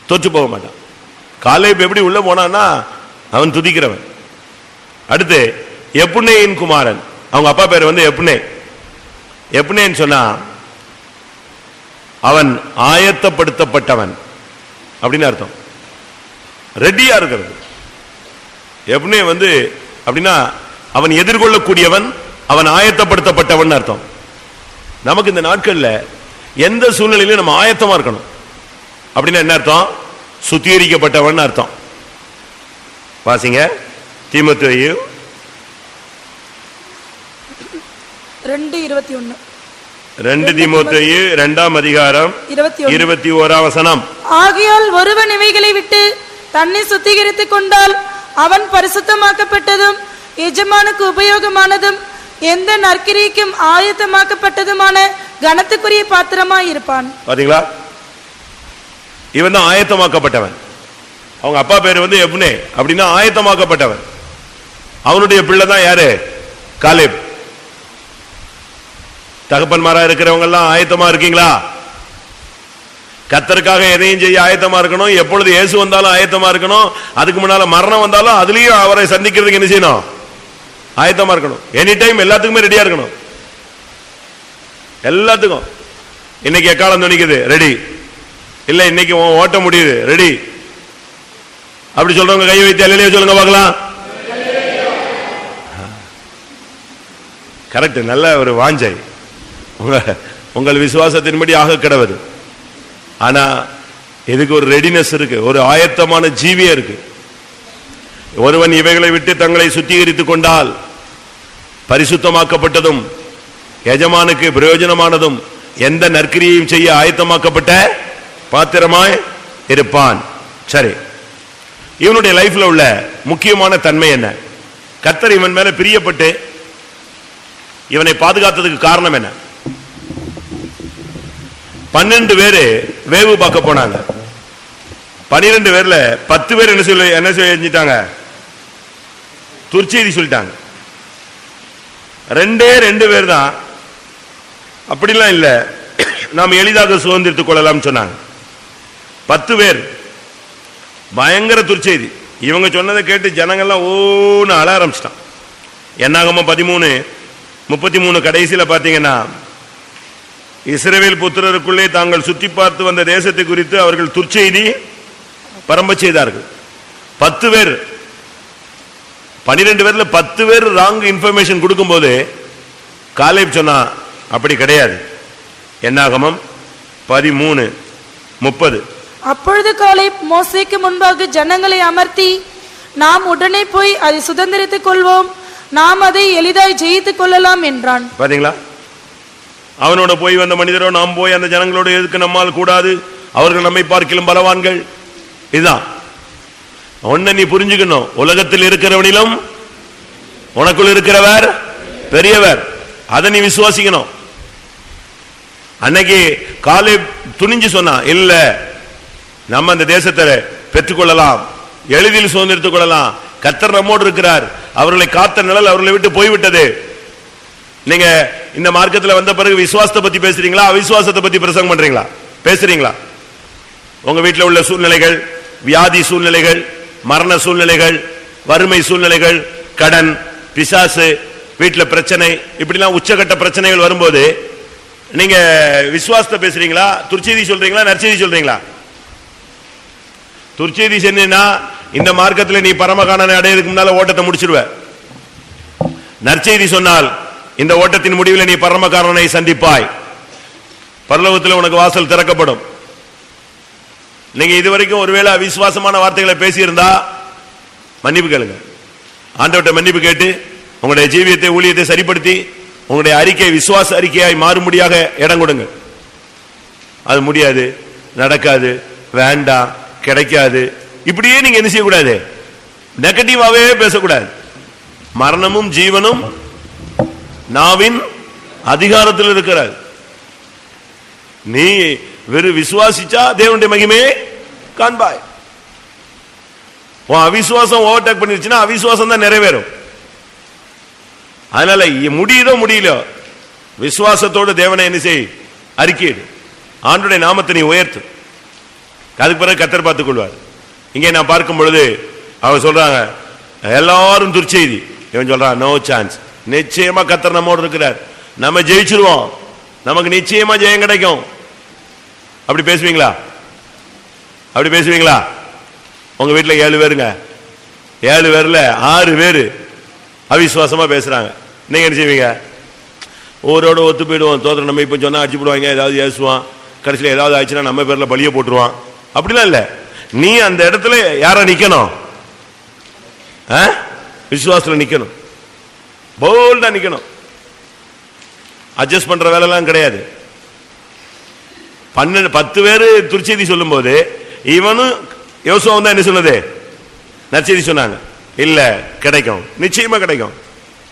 தோற்று போக மாட்டான். காலேப் எப்படி உள்ளே போனான்னா அவன் துதிக்கிறவன். அடுத்து எப்புனேயின் குமாரன். அவங்க அப்பா பேர் வந்து எப்புனே எப்புனேன்னு சொன்னா அவன் ஆயத்தப்படுத்தப்பட்டவன். அப்படின்னு அர்த்தம். ரெடியா இருக்கிறது. எப்புனே வந்து அப்படின்னா அவன் எதிர்கொள்ளக்கூடியவன் அவன் ஆயத்தப்படுத்தப்பட்டவன் அர்த்தம். நமக்கு இந்த நாட்கள்ல எந்த சூழ்நிலையிலும் நம்ம ஆயத்தமா இருக்கணும். அப்படின்னா என்ன அர்த்தம்? சுத்திகரிக்கப்பட்டவன் அர்த்தம். வாசிங்க. தீமத்தேயு ரெண்டு இருபத்தி ஒண்ணு ரெண்டு தீமோத்தேயு இரண்டாம் அதிகாரம் இருபத்தி ஓராம் வசனம். ஆகையால் ஒருவன் இவைகளை விட்டு தன்னை சுத்திகரித்துக் கொண்டால் அவன் பரிசுத்தமாக்கப்பட்டதும் எஜமானுக்கு உபயோகமானதும் எந்த நற்கிரிக்கும் ஆயத்தமாக்கப்பட்டதுமான கனத்துக்குரிய பாத்திரமாய் இருப்பான் பாத்தீங்களா? இவன் தான் ஆயத்தமாக்கப்பட்டவன். அவங்க அப்பா பேர் வந்து எப்னே. அப்படின்னா ஆயத்தமாக்கப்பட்டவன். அவனுடைய பிள்ளை தான் யாரு? காலேப். தகப்பன்மாரா இருக்கிறவங்க எல்லாம் ஆயத்தமா இருக்கீங்களா? கத்தருக்காக எதையும் செய்ய ஆயத்தமா இருக்கணும். எப்பொழுது இயேசு வந்தாலும் ஆயத்தமா இருக்கணும். அதுக்கு முன்னால மரணம் வந்தாலும் அதுலயும் அவரை சந்திக்கிறதுக்கு என்ன செய்யணும்? ஆயத்தமா இருக்கணும். எனி டைம் எல்லாத்துக்குமே ரெடியா இருக்கணும். எல்லாத்துக்கும். இன்னைக்கு எக்காலம் துணிக்குது? ரெடி இல்ல இன்னைக்கு ஓட்ட முடியுது. ரெடி அப்படி சொல்றவங்க கை வைத்து அல்லையே சொல்லுங்க பார்க்கலாம். கரெக்ட் நல்ல ஒரு வாஞ்சை. உங்கள் விசுவாசத்தின்படி ஆக கிடவது. ஆனா இதுக்கு ஒரு ரெடினஸ் இருக்கு? ஒரு ஆயத்தமான ஜீவியம் இருக்கு. ஒருவன் இவைகளை விட்டு தங்களை சுத்திகரித்துக் கொண்டால் பரிசுத்தமாக்கப்பட்டதும் எஜமானுக்கு பிரயோஜனமானதும் எந்த நற்கிரியையும் செய்ய ஆயத்தமாக்கப்பட்ட பாத்திரமாய் இருப்பான். சரி. இவனுடைய லைஃப்ல உள்ள முக்கியமான தன்மை என்ன? கத்தர் இவன் மேல பிரியப்பட்டு இவனை பாதுகாத்ததுக்கு காரணம் என்ன? பன்னெண்டு பேரு வேவு பார்க்க போனாங்க. பனிரெண்டு பேர்ல பத்து பேர் என்ன சொல்லி என்ன செஞ்சிட்டாங்க துர்ச்செய்தி சொல்லிட்டாங்க. ரெண்டே ரெண்டு பேர் தான். அப்படிலாம் இல்லை. நாம் எளிதாக சுதந்திரத்துக் கொள்ளலாம் சொன்னாங்க. பத்து பேர். பயங்கர துர்ச்செய்தி. இவங்க சொன்னதை கேட்டு ஜனங்கள்லாம் ஓன்னு அழ ஆரம்பிச்சிட்டான். என்னாகமோ பதிமூணு முப்பத்தி மூணு கடைசியில் பார்த்தீங்கன்னா இஸ்ரவேல் புத்திரருக்குள்ளே தாங்கள் சுற்றி பார்த்து வந்த தேசத்தை குறித்து அவர்கள் துர்ச்செய்தி பரம்ப செய்தார்கள். பத்து பேர் பனிரெண்டு பேர்ல பத்து பேர் ராங் இன்ஃபர்மேஷன் கொடுக்கும்போது காலேப் சொன்னா அப்படி கிடையாது. என்னாகமம் பதிமூணு முப்பது. அப்பொழுது காலை மோசேக்கு முன்பாக ஜனங்களை அமர்த்தி நாம் உடனே போய் அதை சுதந்திரித்துக் கொள்வோம். நாம் அதை எளிதாய் ஜெயித்துக் கொள்ளலாம் என்றான். பாத்தீங்களா? அவனோட போய் வந்த மனிதரோ நாம் போய் அந்த ஜனங்களோட எதுக்கு நம்மால் கூடாது. அவர்கள் நம்மை பார்க்கிலும் பலவான்கள். இதுதான். ஒன்ன நீ புரிஞ்சுக்கணும். உலகத்தில் இருக்கிறவனிலும் உனக்குள் இருக்கிறவர் பெரியவர். அதை நீ விசுவாசிக்கணும். அன்னைக்கு காலை துணிஞ்சு சொன்னா இல்ல நம்ம அந்த தேசத்தை பெற்றுக்கொள்ளலாம் எளிதில் சுதந்திரத்துக் கொள்ளலாம். கத்தர் நம்மோடு இருக்கிறார். அவர்களை காத்த நிழல் அவர்களை விட்டு போய்விட்டது. நீங்க இந்த மார்க்கத்துல வந்த பிறகு விசுவாசத்தை பத்தி பேசுறீங்களா? அவிசுவாசத்தை பத்தி பிரசங்கம் பண்றீங்களா? பேசுறீங்களா? உங்க வீட்டில் உள்ள சூழ்நிலைகள் வியாதி சூழ்நிலைகள் மரண சூழ்நிலைகள் வறுமை சூழ்நிலைகள் கடன் பிசாசு வீட்டில் பிரச்சனை இப்படிலாம் உச்சகட்ட பிரச்சனைகள் வரும்போது நீங்க விசுவாசத்தை பேசுறீங்களா? துர்ச்செய்தி சொல்றீங்களா? நற்செய்தி சொல்றீங்களா? துர்ச்செய்தி சொன்னீங்கன்னா இந்த மார்க்கத்துல நீ பரமகாணனை அடையிறதுக்கு முன்னால ஓட்டத்தை முடிச்சிருவ. நற்செய்தி சொன்னால் இந்த ஓட்டத்தின் முடிவில் நீ பரமகாரனை சந்திப்பாய். பரலோகத்தில் உனக்கு வாசல் திறக்கப்படும். நீங்க இதுவரைக்கும் ஒருவேளை அவிசுவாசமான வார்த்தைகளை பேசியிருந்தா மன்னிப்பு கேளுங்க. ஆண்டவட்ட மன்னிப்பு கேட்டு உங்களுடைய ஜீவியத்தை ஊழியத்தை சரிப்படுத்தி உங்களுடைய அறிக்கை விசுவாச அறிக்கையாய் மாறும்படியாக இடம் கொடுங்க. அது முடியாது நடக்காது வேண்டாம் கிடைக்காது. இப்படியே நீங்க என்ன செய்யக்கூடாது? நெகட்டிவாவே பேசக்கூடாது. மரணமும் ஜீவனும் நாவின் அதிகாரத்தில் இருக்கிறார். நீ வெறும் விசுவாசிச்சா தேவனுடைய மகிமையே காண்பாய். உன் அவிசுவாசம் ஓவர்டேக் பண்ணிருச்சுன்னா அவிசுவாசம் தான் நிறைவேறும். அதனால முடியுதோ முடியல விசுவாசத்தோடு தேவனை என்ன செய் அறிக்கையிடு. ஆண்டுடைய நாமத்தை நீ உயர்த்து. அதுக்கு பிறகு கத்தர் பார்த்துக் கொள்வார். இங்கே நான் பார்க்கும் பொழுது அவர் சொல்றாங்க எல்லாரும் துர்ச்செய்தி. இவன் சொல்றான் நோ சான்ஸ் நிச்சயமா கத்தர் நம்மோடு இருக்கிறார். நம்ம ஜெயிச்சிருவோம். நமக்கு நிச்சயமா ஜெயம் கிடைக்கும். அப்படி பேசுவீங்களா? அப்படி பேசுவீங்களா? உங்க வீட்டில் ஏழு பேருங்க. ஏழு பேர்ல ஆறு பேர் அவிசுவாசமா பேசுறாங்க. நீங்க என்ன செய்வீங்க? ஊரோட ஒத்து போயிடுவோம். தோத்திரம் நம்ம இப்ப சொன்னா அடிச்சு போடுவாங்க ஏதாவது ஏசுவான். கடைசியில் ஏதாவது ஆச்சுன்னா நம்ம பேர்ல பலிய போட்டுருவான். அப்படிலாம் இல்ல. நீ அந்த இடத்துல யார நிக்கணும்? ஆ? விசுவாசத்துல நிக்கணும். போல்டா நிக்கணும். அட்ஜஸ்ட் பண்ற வேலைலாம் கிடையாது. பன்னெண்டு பத்து பேர் துர்ச்செய்தி சொல்லும்போது இவனும் யோசுவா தான் என்ன சொன்னது நற்செய்தி சொன்னாங்க. இல்ல கிடைக்கும். நிச்சயமா கிடைக்கும்.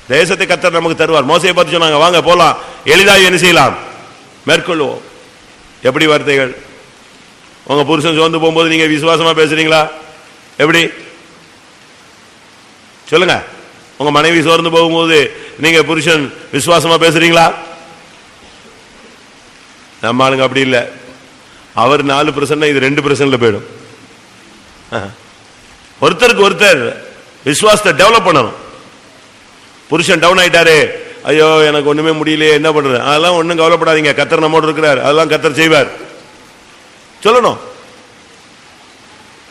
தேசத்தை கத்தர் நமக்கு தருவார். மோசையை பார்த்து சொன்னாங்க வாங்க போலாம். எளிதாக என்ன செய்யலாம்? மேற்கொள்வோம். எப்படி வார்த்தைகள்? உங்க புருஷன் சோர்ந்து போகும்போது நீங்க விசுவாசமா பேசுறீங்களா? எப்படி? சொல்லுங்க. உங்க மனைவி சோர்ந்து போகும்போது நீங்க புருஷன் விசுவாசமா பேசுறீங்களா? நம்ம ஆளுங்க அப்படி இல்ல. அவர் நாலு பிரசன்ட் இது ரெண்டு பிரசன்ட்ல போயிடும். ஒருத்தருக்கு ஒருத்தர் விசுவாசத்தை டெவலப் பண்ணணும். புருஷன் டவுன் ஆயிட்டாரு. ஐயோ எனக்கு ஒண்ணுமே முடியலையே என்ன பண்றது? அதெல்லாம் ஒண்ணும் கவலைப்படாதீங்க. கத்தர் நம்மோடு இருக்கிறார். அதெல்லாம் கத்தர் செய்வார். சொல்லணும்.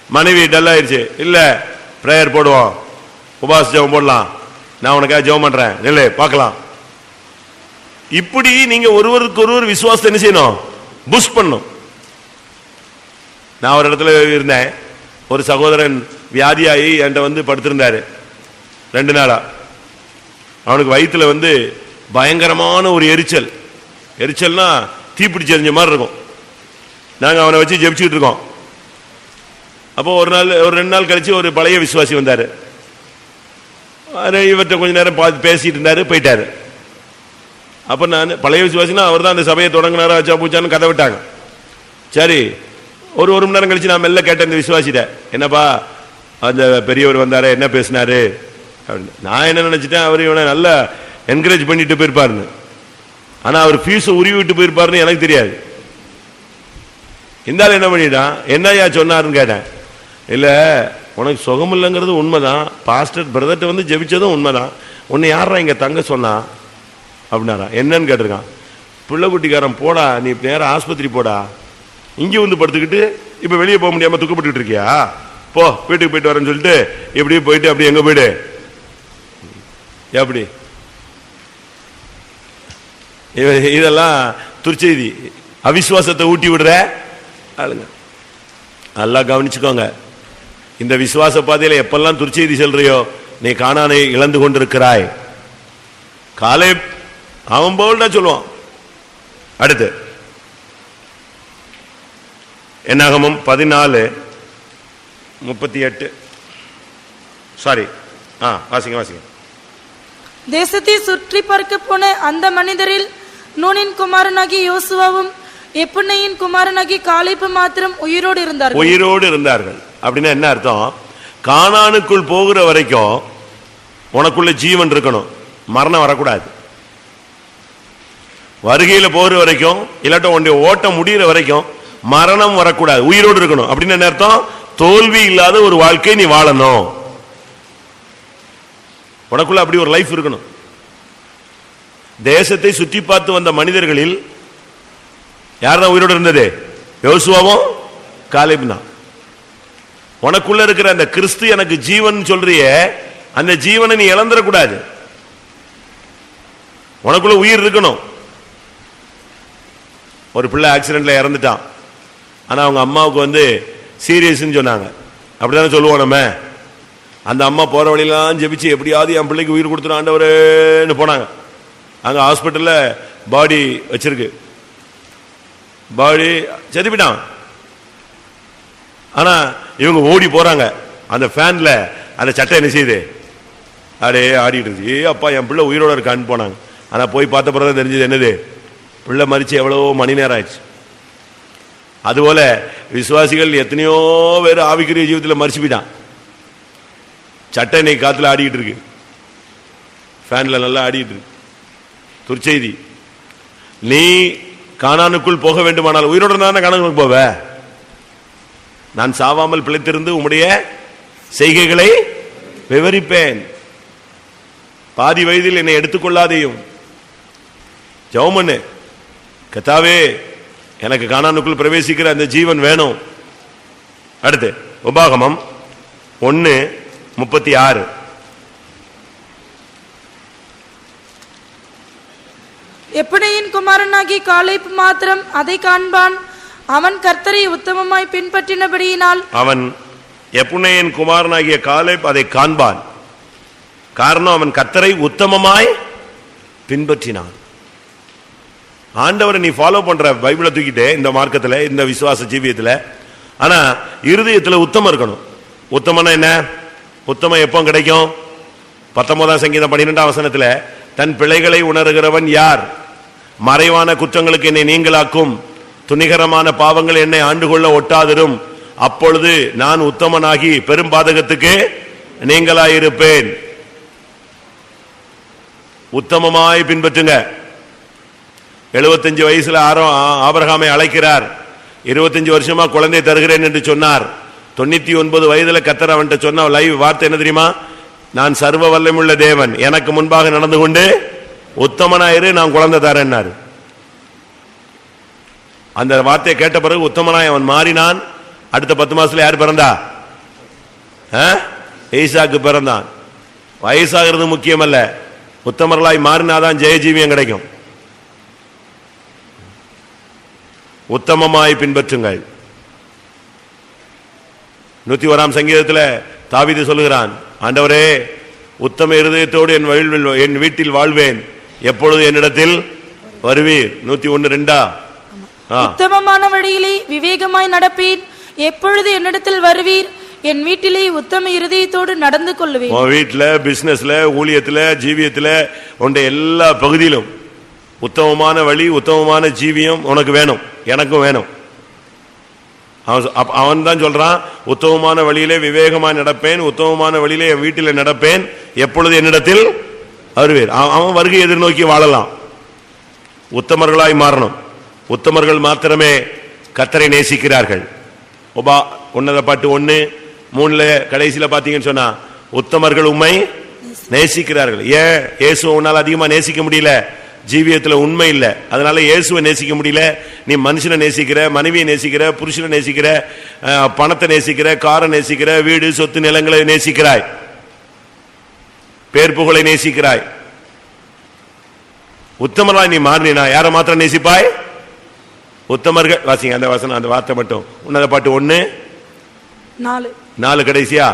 மனைவி டல் ஆயிடுச்சு. இல்ல பிரேயர் போடுவோம். உபாச ஜெபம் போடலாம். நான் உனக்காக ஜெபம் பண்றேன். இல்லை பார்க்கலாம். இப்படி நீங்க ஒருவருக்கு ஒருவர் விசுவாசத்தை என்ன செய்யணும்? புஷ் பண்ணும் நான் ஒரு இடத்துல இருந்தேன். ஒரு சகோதரன் வியாதியாகி என்கிட்ட வந்து படுத்திருந்தாரு. ரெண்டு நாளா. அவனுக்கு வயிற்றுல வந்து பயங்கரமான ஒரு எரிச்சல். எரிச்சல்னா தீப்பிடிச்சு எரிஞ்ச மாதிரி இருக்கும். நாங்கள் அவனை வச்சு ஜெபிச்சுட்டு இருக்கோம். அப்போ ஒரு நாள் ஒரு ரெண்டு நாள் கழிச்சு ஒரு பழைய விசுவாசி வந்தாரு. இவர்கிட்ட கொஞ்ச நேரம் பார்த்து பேசிட்டு இருந்தாரு போயிட்டாரு. அப்போ நான் பழைய விசுவாசினா அவர் தான் அந்த சபையை தொடங்கினாரா ஆச்சா பூச்சான்னு கதை விட்டாங்க. சரி ஒரு ஒரு மணி நேரம் கழிச்சு நான் மெல்ல கேட்டேன் இந்த விசுவாசிட்ட. என்னப்பா அந்த பெரியவர் வந்தாரு என்ன பேசினாரு? அப்படின்னு நான் என்ன நினைச்சிட்டேன் அவர் இவனை நல்லா என்கரேஜ் பண்ணிட்டு போயிருப்பாருன்னு. ஆனால் அவர் ஃபீஸை உருவி விட்டு போயிருப்பாருன்னு எனக்கு தெரியாது. இருந்தாலும் என்ன பண்ணிட்டான்? என்னய்யா சொன்னாருன்னு கேட்டேன். இல்லை உனக்கு சுகம் இல்லைங்கிறது உண்மைதான் பாஸ்டர் பிரதர்ட்ட வந்து ஜெபிச்சதும் உண்மைதான். உன்னை யாரா இங்கே தங்க சொன்னா? அப்படின்னாரா. என்னன்னு கேட்டிருக்கான். பிள்ளைக்குட்டிக்காரன் போடா நீ நேரம் ஆஸ்பத்திரி போடா. இங்கே வந்து படுத்துக்கிட்டு இப்போ வெளியே போக முடியாமல் துக்கப்பட்டுக்கிட்டு இருக்கியா? போ வீட்டுக்கு போயிட்டு வரேன்னு சொல்லிட்டு இப்படியே போயிட்டு அப்படி எங்கே போயிடு? எப்படி? இதெல்லாம் துர்ச்செய்தி. அவிசுவாசத்தை ஊட்டி விடுற ஆளுங்க. நல்லா கவனிச்சுக்கோங்க. இந்த விசுவாச பாதையில எப்பெல்லாம் துர்ச்செய்தி செல்றியோ நீ காணானை இழந்து கொண்டிருக்கிறாய். காலை அவன் போல்டா சொல்லுவான். அடுத்து. என்னாகமும் பதினாலு முப்பத்தி எட்டு சாரி ஆ வாசிங்க வாசிங்க. தேசத்தை சுற்றி பார்க்க போன அந்த மனிதரில் நூனின் குமாரனாகி யோசுவாவும் எப்புன்னையின் குமாரனாகி காலேப்பு மாத்திரம் உயிரோடு இருந்தார்கள். உயிரோடு இருந்தார்கள். அப்படின்னா என்ன அர்த்தம்? காணானுக்குள் போகிற வரைக்கும் உனக்குள்ள ஜீவன் இருக்கணும். மரணம் வரக்கூடாது. வருகையில போகிற வரைக்கும் இல்லாட்ட உன்னுடைய ஓட்டம் முடிகிற வரைக்கும் மரணம் வரக்கூடாது. உயிரோடு இருக்கணும். அப்படின்னு என்ன அர்த்தம்? தோல்வி இல்லாத ஒரு வாழ்க்கை நீ வாழணும். உனக்குள்ள அப்படி ஒரு லைஃப் இருக்கணும். தேசத்தை சுற்றி பார்த்து வந்த மனிதர்களில் யார் தான் உயிரோடு இருந்தது? யோசுவாவும் காலேபினா உனக்குள்ள இருக்கிற அந்த கிறிஸ்து எனக்கு ஜீவன் சொல்றிய அந்த ஜீவனை நீ இழந்துடக்கூடாது. உனக்குள்ள உயிர் இருக்கணும். ஒரு பிள்ளை ஆக்சிடென்ட்ல இறந்துட்டான். ஆனா அவங்க அம்மாவுக்கு வந்து சீரியஸ்னு சொன்னாங்க. அப்படிதானே சொல்லுவோம் நம்ம. அந்த அம்மா போற வழியெல்லாம் ஜெபிச்சு எப்படியாவது என் பிள்ளைக்கு உயிர் கொடுத்துரும் ஆண்டவரேன்னு போனாங்க. அங்க ஹாஸ்பிட்டல்ல பாடி வச்சிருக்கு. பாடி செத்துப்பிட்டான் ஆனா இவங்க ஓடி போறாங்க. அந்த ஃபேன்ல அந்த சட்டை என்ன செய்யுது? அப்படியே ஆடிட்டு இருந்துச்சு ஏ அப்பா என் பிள்ளை உயிரோட இருக்கான்னு போனாங்க. ஆனா போய் பார்த்த பிறகு தான் தெரிஞ்சது என்னது? பிள்ளை மறிச்சு எவ்வளவோ மணி நேரம் ஆயிடுச்சு. அதுபோல விசுவாசிகள் எத்தனையோ பேர் ஆவிக்குரிய ஜீவத்தில் மறிச்சு போயிட்டான். சட்டை இன்னைக்கு காத்துல ஆடிக்கிட்டு இருக்கு. ஃபேனில் நல்லா ஆடிட்டு இருக்கு. துர்ச்செய்தி. நீ காணானுக்குள் போக வேண்டுமானால் உயிரோடு தானே காணானுக்குள் போவ? நான் சாவாமல் பிழைத்திருந்து உம்முடைய செய்கைகளை விவரிப்பேன். பாதி வயதில் என்னை எடுத்துக்கொள்ளாதையும். ஜவுமண்ணு கத்தாவே எனக்கு காணானுக்குள் பிரவேசிக்கிற அந்த ஜீவன் வேணும். அடுத்து உபாகமம் ஒன்னு முப்பத்தி ஆறு. எப்படியின் குமாரனாகி காலை மாத்திரம் அதை காண்பான்? அவன் கர்த்தரை உத்தமமாய் பின்பற்றினபடியினால் அவன் எப்புனையின் குமாரனாகிய காலேப் அதை காண்பான். காரணம் அவன் கர்த்தரை உத்தமமாய் பின்பற்றினான். ஆண்டவரை நீ ஃபாலோ பண்ற பைபிளை தூக்கிட்டு இந்த மார்க்கத்தில் இந்த விசுவாச ஜீவியத்தில் ஆனா இருதயத்தில் உத்தமம் இருக்கணும். உத்தமனா என்ன? உத்தமம் எப்போ கிடைக்கும்? பத்தொன்பதாம் சங்கீதம் பன்னிரெண்டாம் வசனத்தில் தன் பிழைகளை உணர்கிறவன் யார்? மறைவான குற்றங்களுக்கு என்னை நீங்களாக்கும். துணிகரமான பாவங்கள் என்னை ஆண்டுகொள்ள ஒட்டாதிரும். அப்பொழுது நான் உத்தமனாகி பெரும் பாதகத்துக்கு நீங்களாயிருப்பேன். உத்தமமாய் பின்பற்றுங்க. 75 வயசுல ஆரோ- ஆ- அழைக்கிறார். 25 வருஷமா குழந்தை தருகிறேன் என்று சொன்னார். தொண்ணூத்தி ஒன்பது வயதுல கத்தர் அவன்கிட்ட சொன்ன லைவ் வார்த்தை என்ன தெரியுமா? நான் சர்வ வல்லமுள்ள தேவன். எனக்கு முன்பாக நடந்து கொண்டு உத்தமனாயிரு நான் குழந்தை தரேன்னாரு. அந்த வார்த்தையை கேட்ட பிறகு உத்தமனாய் அவன் மாறினான். அடுத்த பத்து மாசத்துல யார் பிறந்தா? ஆ? ஈசாக்கு பிறந்தான். வயசாகிறது முக்கியமல்ல. உத்தமர்களாய் மாறினாதான் ஜெயஜீவியம் கிடைக்கும். உத்தமமாய் பின்பற்றுங்கள். நூத்தி ஓராம் சங்கீதத்தில் தாவீது சொல்லுகிறான் ஆண்டவரே உத்தம இருதயத்தோடு என் வயல் என் வீட்டில் வாழ்வேன். எப்பொழுது என்னிடத்தில் வருவீர்? நூத்தி ஒன்னு ரெண்டா? உத்தமமான வழியிலே விவேகமாய் நடப்பேன் எப்பொழுது என்னிடத்தில் வருவீர்? என் வீட்டிலே உத்தம இருதயத்தோடு நடந்து கொள்ளுவேன். உன் வீட்டுல பிசினஸ்ல ஊழியத்துல ஜீவியத்துல உன்னுடைய எல்லா பகுதியிலும் உத்தமமான வழி உத்தமமான ஜீவியம் உனக்கு வேணும். எனக்கும் வேணும். அவன் தான் சொல்றான் உத்தமமான வழியிலே விவேகமாய் நடப்பேன் உத்தமமான வழியிலே என் வீட்டில் நடப்பேன். எப்பொழுது என்னிடத்தில் அவன் அவன் வருகை எதிர்நோக்கி வாழலாம். உத்தமர்களாய் மாறணும். உத்தமர்கள் மாத்திரமே கத்தரை நேசிக்கிறார்கள். ஒபா உன்னத பாட்டு ஒன்று மூணுல கடைசியில் பார்த்தீங்கன்னு சொன்னா உத்தமர்கள் உண்மை நேசிக்கிறார்கள். ஏன்? இயேசுவை உன்னால அதிகமா நேசிக்க முடியல. ஜீவியத்தில் உண்மை இல்லை. அதனால இயேசுவை நேசிக்க முடியல. நீ மனுஷனை நேசிக்கிற மனைவியை நேசிக்கிற புருஷனை நேசிக்கிற பணத்தை நேசிக்கிற காரை நேசிக்கிற வீடு சொத்து நிலங்களை நேசிக்கிறாய். பேர் புகழை நேசிக்கிறாய். உத்தமராய் நீ மாறினா யாரை மாத்திரம் நேசிப்பாய்? உத்தமர்கள். வாசிங்க அந்த வசனம் அந்த வார்த்தை மட்டும். உன்னத பாட்டு ஒண்ணு நாலு. நாலு கடைசியா.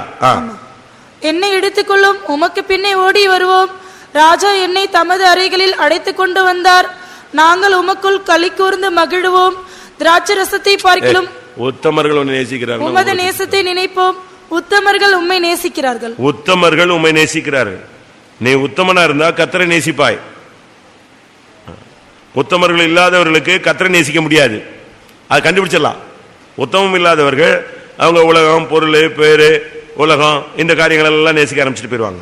என்னை எடுத்துக்கொள்ளும் உமக்கு பின்னே ஓடி வருவோம். ராஜா என்னை தமது அறைகளில் அடைத்துக் கொண்டு வந்தார். நாங்கள் உமக்குள் களி கூர்ந்து மகிழுவோம். திராட்சை ரசத்தை பார்க்கிலும் உத்தமர்கள் உன்னை நேசிக்கிறார்கள். உமது நேசத்தை நினைப்போம். உத்தமர்கள் உம்மை நேசிக்கிறார்கள். உத்தமர்கள் உண்மை நேசிக்கிறார்கள். நீ உத்தமனா இருந்தா கத்தரை நேசிப்பாய். உத்தமர்கள் இல்லாதவர்களுக்கு கத்தரை நேசிக்க முடியாது. அது கண்டுபிடிச்சிடலாம். உத்தமம் இல்லாதவர்கள் அவங்க உலகம் பொருள் பேரு உலகம் இந்த காரியங்கள் எல்லாம் நேசிக்க ஆரம்பிச்சுட்டு போயிடுவாங்க.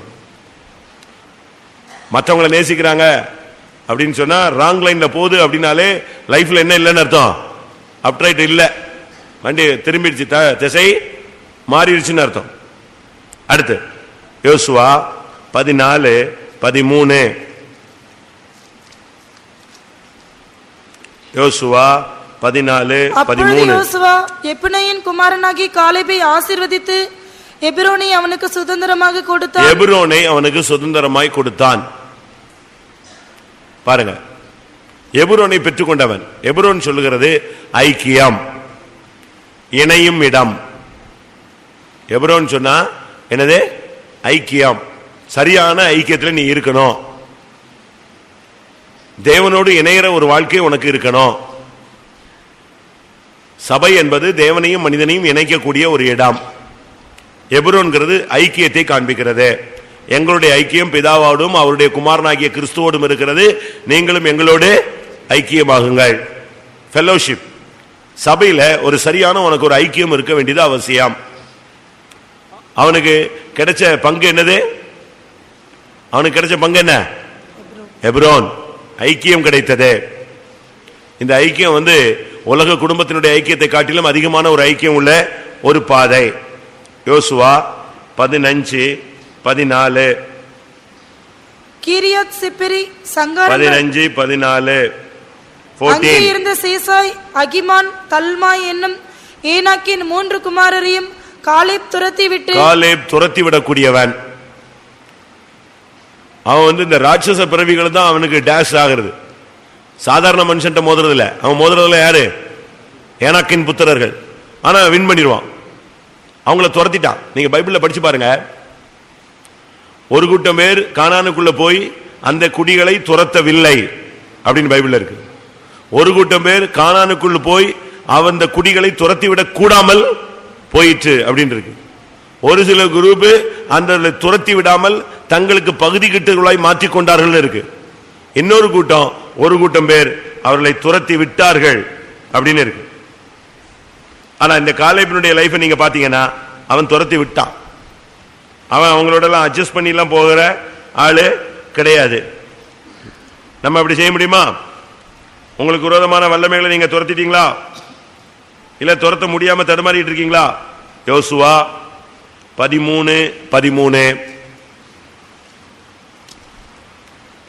மற்றவங்களை நேசிக்கிறாங்க அப்படின்னு சொன்னா ராங் லைன்ல போகுது அப்படின்னாலே லைஃப்ல என்ன இல்லைன்னு அர்த்தம். அப்ட்ரைட் இல்லை. வண்டி திரும்பிடுச்சு த- திசை மாறிடுச்சுன்னு அர்த்தம். அடுத்து யோசுவா பதினாலு பதிமூணு. யோசுவா பதினாலு பதிமூணு. யோசுவா எப்புனையின் குமாரனாகி காலேபை ஆசீர்வதித்து எபிரோனை அவனுக்கு சுதந்திரமாக கொடுத்தான். எபிரோனை அவனுக்கு சுதந்திரமாய் கொடுத்தான். பாருங்க. எபிரோனை பெற்றுக்கொண்டவன். எபிரோன் சொல்லுகிறது ஐக்கியம் இணையும் இடம். எபிரோன் சொன்னா என்னது? ஐக்கியம். சரியான ஐக்கியத்தில் நீ இருக்கணும். தேவனோடு இணையிற ஒரு வாழ்க்கை உனக்கு இருக்கணும். சபை என்பது தேவனையும் மனிதனையும் இணைக்கக்கூடிய ஒரு இடம். எபிரோன்கிறது ஐக்கியத்தை காண்பிக்கிறது. எங்களுடைய ஐக்கியம் பிதாவோடும் அவருடைய குமாரனாகிய கிறிஸ்துவோடும் இருக்கிறது. நீங்களும் எங்களோடு ஐக்கியமாகுங்கள். ஃபெல்லோஷிப் சபையில் ஒரு சரியான உனக்கு ஒரு ஐக்கியம் இருக்க வேண்டியது அவசியம். அவனுக்கு கிடைச்ச பங்கு என்னது? அவனுக்கு கிடைச்ச பங்கு என்ன? எப்ரோன். ஐக்கியம் கிடைத்தது. இந்த ஐக்கியம் வந்து உலக குடும்பத்தினுடைய ஐக்கியத்தை காட்டிலும் அதிகமான ஒரு ஐக்கியம் உள்ள ஒரு பாதை. யோசுவா பதினஞ்சு பதினாலு. கீரியாத் சிப்பிரி பதினஞ்சு பதினாலு. அங்கே 14 இருந்த சேசாய் அகிமான் தல்மாய் என்னும் ஏனாக்கின் மூன்று குமாரரையும் காலேப் துரத்தி விட்டு காலேப் துரத்தி விடக்கூடியவன் அவன் வந்து இந்த ராட்சச பிறவிகளை தான் அவனுக்கு டேஷ் ஆகிறது. சாதாரண மனுஷன்ட்ட மோதுறதில்ல. அவன் மோதுறதுல யாரு? ஏனாக்கின் புத்திரர்கள். ஆனால் வின் பண்ணிடுவான். அவங்கள துரத்திட்டான். நீங்கள் பைபிளில் படிச்சு பாருங்க. ஒரு கூட்டம் பேர் காணானுக்குள்ளே போய் அந்த குடிகளை துரத்தவில்லை அப்படின்னு பைபிள்ல இருக்கு. ஒரு கூட்டம் பேர் கானானுக்குள்ள போய் அவன் அந்த குடிகளை துரத்தி விட கூடாமல் போயிற்று அப்படின்னு இருக்கு. ஒரு சில குரூப் அந்த துரத்தி விடாமல் தங்களுக்கு பகுதி கிட்டுகளாய் மாற்றிக் கொண்டார்கள் இருக்கு. இன்னொரு கூட்டம் ஒரு கூட்டம் பேர் அவர்களை துரத்தி விட்டார்கள் அப்படின்னு இருக்கு. ஆனா இந்த காலேபினுடைய லைஃபை நீங்க பாத்தீங்கன்னா அவன் துரத்தி விட்டான். அவன் அவங்களோட எல்லாம் அட்ஜஸ்ட் பண்ணி எல்லாம் போகிற ஆளு கிடையாது. நம்ம அப்படி செய்ய முடியுமா? உங்களுக்கு விரோதமான வல்லமைகளை நீங்க துரத்திட்டீங்களா? இல்ல துரத்த முடியாம தடுமாறிட்டு இருக்கீங்களா? யோசுவா பதிமூணு பதிமூணு.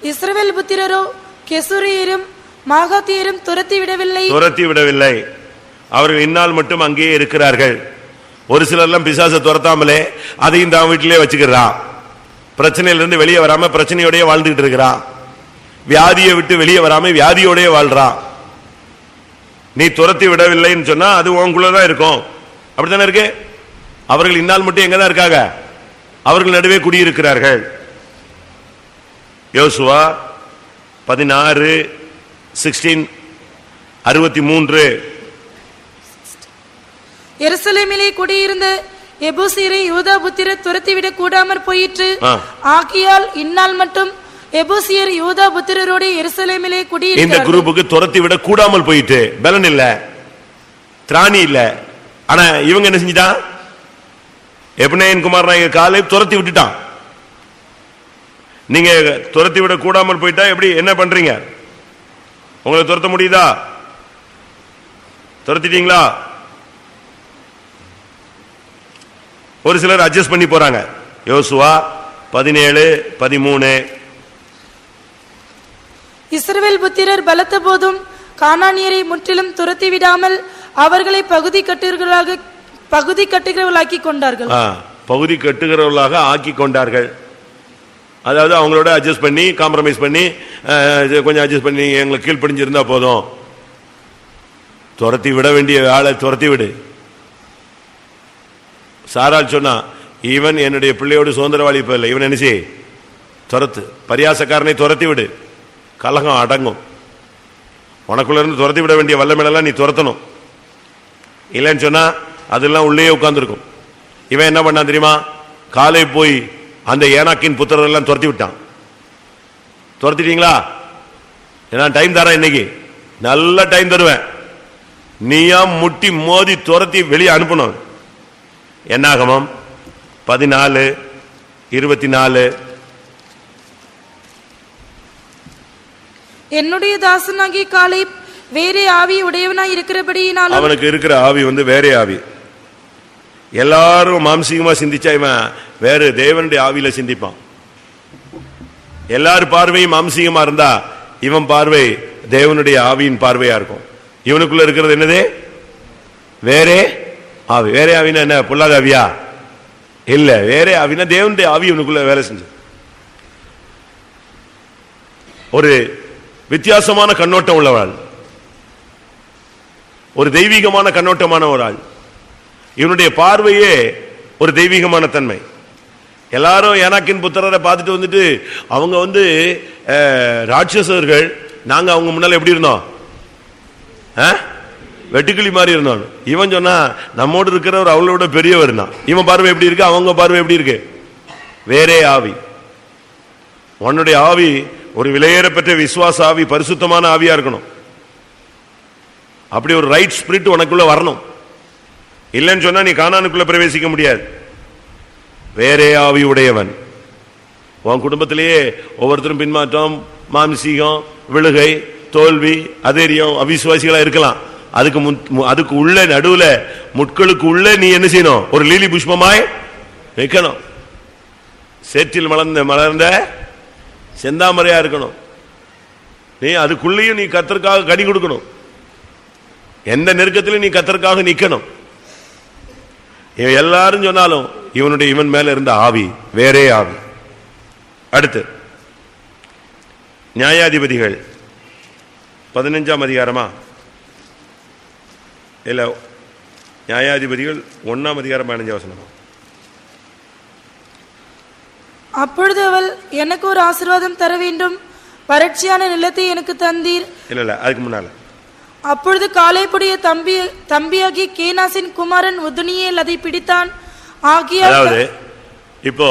இஸ்ரவேல் புத்திரரோ கெசுரியரும் மாகாத்தியரும் துரத்தி விடவில்லை துரத்தி விடவில்லை அவர்கள் இந்நாள் மட்டும் அங்கேயே இருக்கிறார்கள். ஒரு சிலர்லாம் பிசாசை துரத்தாமலே அதையும் தான் வீட்டிலே வச்சுக்கிறான் பிரச்சனையிலிருந்து வெளியே வராம பிரச்சனையோடய வாழ்ந்துகிட்டு இருக்கிறான் வியாதியை விட்டு வெளியே வராம வியாதியோடய வாழ்றான் நீ துரத்தி விடவில்லைன்னு சொன்னா அது உங்களுக்குள்ளதான் இருக்கும். அப்படித்தானே இருக்கு? அவர்கள் இந்நாள் மட்டும் எங்க தான் இருக்காங்க? அவர்கள் நடுவே குடியிருக்கிறார்கள். யோசுவா பதினாறு சிக்ஸ்டீன் அறுபத்தி மூன்று எருசலேமிலே குடியிருந்த எபூசியரை யூதா புத்திரர் துரத்திவிடக் கூடாமற் போயிற்று. ஆகியால் இந்நாள் மட்டும் எபூசியர் யூதா புத்திரரோடு எருசலேமிலே இந்த குடியிருக்கிறார்கள் குரூப்புக்கு துரத்தி விட கூடாமல் போயிட்டு பலன் இல்ல. திராணி இல்ல. ஆனா இவங்க என்ன செஞ்சிட்டான்? எப்னேயன் குமார் நாயக காலை துரத்தி விட்டுட்டான் நீங்க துரத்தி விட கூடாமல் போயிட்டா எப்படி என்ன பண்றீங்க? உங்களை துரத்த முடியுதா? துரத்திட்டீங்களா? ஒரு சிலர் அட்ஜஸ்ட் பண்ணி போறாங்க. யோசுவா பதினேழு பதிமூணு. இஸ்ரவேல் புத்திரர் பலத்த போதும் கானானியரை முற்றிலும் துரத்தி விடாமல் அவர்களை பகுதி கட்டுகளாக பகுதி கட்டுகிறவர்களாக்கி கொண்டார்கள். பகுதி கட்டுகிறவர்களாக ஆக்கி கொண்டார்கள். அதாவது அவங்களோட அட்ஜஸ்ட் பண்ணி காம்ப்ரமைஸ் பண்ணி இது கொஞ்சம் அட்ஜஸ்ட் பண்ணி எங்களை கீழ்ப்படிஞ்சிருந்தா போதும். துரத்தி விட வேண்டிய ஆளை துரத்தி விடு. சாரால் சொன்னா இவன் என்னுடைய பிள்ளையோடு சுதந்திரவாளி இப்போ இல்லை. இவன் நினைச்சி துரத்து. பரியாசக்காரனை துரத்தி விடு. கலகம் அடங்கும். உனக்குள்ள இருந்து துரத்தி விட வேண்டிய வல்லமிடலாம் நீ துரத்தணும். இல்லைன்னு சொன்னா அதெல்லாம் உள்ளே உட்காந்துருக்கும் இவன் என்ன பண்ணான் தெரியுமா? காலை போய் அந்த ஏனாக்கின் புத்திரர் எல்லாம் துரத்தி விட்டான். துரத்திட்டீங்களா? நான் டைம் தரேன் இன்னைக்கு. நல்ல டைம் தருவேன். நீயா முட்டி மோதி துரத்தி வெளியே அனுப்பணும். என்னாகமம் பதினாலு இருபத்தி நாலு என்னுடைய தாசனாகிய காலை வேறே ஆவி உடையவனாய் இருக்கிறபடியினாலும் அவனுக்கு இருக்கிற ஆவி வந்து வேறே ஆவி. எல்லாரும் மாம்சீகமாக சிந்திச்சா இவன் வேற தேவனுடைய ஆவியில சிந்திப்பான். எல்லார் பார்வையும் மாம்சீகமாக இருந்தா இவன் பார்வை தேவனுடைய ஆவியின் பார்வையா இருக்கும். இவனுக்குள்ள இருக்கிறது என்னது? வேறே ஆவி. வேறே ஆவினா என்ன? பொல்லாத ஆவியா? இல்ல. வேறே ஆவினா தேவனுடைய ஆவி இவனுக்குள்ள வேலை செஞ்சு ஒரு வித்தியாசமான கண்ணோட்டம் உள்ளவள். ஒரு தெய்வீகமான கண்ணோட்டமான ஒரு ஆள். இவனுடைய பார்வையே ஒரு தெய்வீகமான தன்மை. எல்லாரும் ஏனாக்கின் புத்திரரை பார்த்துட்டு வந்துட்டு அவங்க வந்து ராட்சசர்கள் நாங்கள் அவங்க முன்னால் எப்படி இருந்தோம்? ஆ? வெட்டுக்கிளி மாதிரி இருந்தோம். இவன் சொன்னா நம்மோடு இருக்கிறவர் அவளோட பெரியவர் தான். இவன் பார்வை எப்படி இருக்கு? அவங்க பார்வை எப்படி இருக்கு? வேறே ஆவி. உன்னுடைய ஆவி ஒரு விலையேறப்பெற்ற விசுவாச ஆவி பரிசுத்தமான ஆவியா இருக்கணும். அப்படி ஒரு ரைட் ஸ்பிரிட் உனக்குள்ள வரணும். இல்லைன்னு சொன்னா நீ கானானுக்குள்ள பிரவேசிக்க முடியாது. வேறே ஆவி உடையவன். உன் குடும்பத்திலேயே ஒவ்வொருத்தரும் பின்மாற்றம் மாம்சீகம் விழுகை தோல்வி அதேரியம் அவிசுவாசிகளா இருக்கலாம். அதுக்கு அதுக்கு உள்ள நடுவுல முட்களுக்கு உள்ள நீ என்ன செய்யணும்? ஒரு லீலி புஷ்பமாய் வைக்கணும். சேற்றில் மலர்ந்த மலர்ந்த செந்தாமரையா இருக்கணும். நீ அதுக்குள்ளேயும் நீ கத்தற்காக கடி கொடுக்கணும். எந்த நெருக்கத்திலும் நீ கத்தற்காக நிக்கணும். இவன் எல்லாரும் சொன்னாலும் இவனுடைய இவன் மேல இருந்த ஆவி வேறே ஆவி. அடுத்து நியாயாதிபதிகள் பதினஞ்சாம் அதிகாரமா? இல்ல நியாயாதிபதிகள் ஒன்னாம் அதிகாரம் பதினஞ்சு வசனமா? அப்பொழுது அவள் எனக்கு ஒரு ஆசீர்வாதம் தர வேண்டும். வறட்சியான நிலத்தை எனக்கு தந்தீர். இல்ல இல்ல அதுக்கு முன்னால. அப்பொழுது காலேப்புடைய தம்பி தம்பியாகி கேனாசின் குமாரன் உதுனியேல் அதை பிடித்தான். ஆகியால் அதாவது இப்போ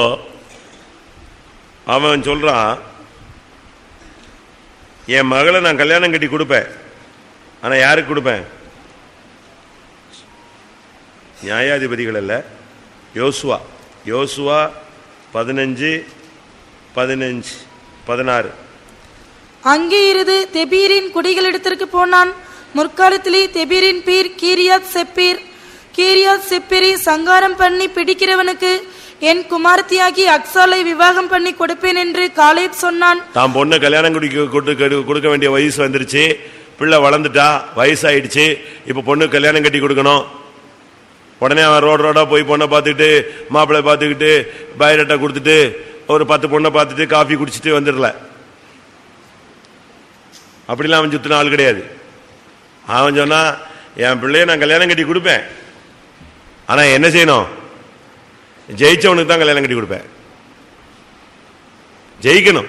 அவன் சொல்றான் என் மகளை நான் கல்யாணம் கட்டி கொடுப்பேன். ஆனா யாருக்கு கொடுப்பேன்? நியாயாதிபதிகள் அல்ல யோசுவா. யோசுவா பதினஞ்சு பதினஞ்சு பதினாறு. அங்கே இருந்து தெபீரின் குடிகளிடத்திற்கு போனான். முற்காலத்திலே தெபீரின் பீர் கீரியாத் செப்பீர் கீரியாத் செப்பீரை சங்காரம் பண்ணி பிடிக்கிறவனுக்கு என் குமார்த்தியாகி அக்சாலை விவாகம் பண்ணி கொடுப்பேன் என்று காலேப் சொன்னான். தான் பொண்ணு கல்யாணம் குடிக்க கொடுக்க கொடுக்க வேண்டிய வயசு வந்துருச்சு. பிள்ளை வளர்ந்துட்டா வயசாயிடுச்சு. இப்ப பொண்ணு கல்யாணம் கட்டி கொடுக்கணும். உடனே அவன் ரோடு ரோடாக போய் பொண்ணை பார்த்துக்கிட்டு மாப்பிள்ளை பார்த்துக்கிட்டு பயோடேட்டா கொடுத்துட்டு ஒரு பத்து பொண்ணை பார்த்துட்டு காஃபி குடிச்சிட்டு வந்துடல. அப்படிலாம் அவன் சுற்றின ஆள் கிடையாது. அவன் சொன்னால் என் பிள்ளைய நான் கல்யாணம் கட்டி கொடுப்பேன். ஆனால் என்ன செய்யணும்? ஜெயிச்சவனுக்கு தான் கல்யாணம் கட்டி கொடுப்பேன். ஜெயிக்கணும்.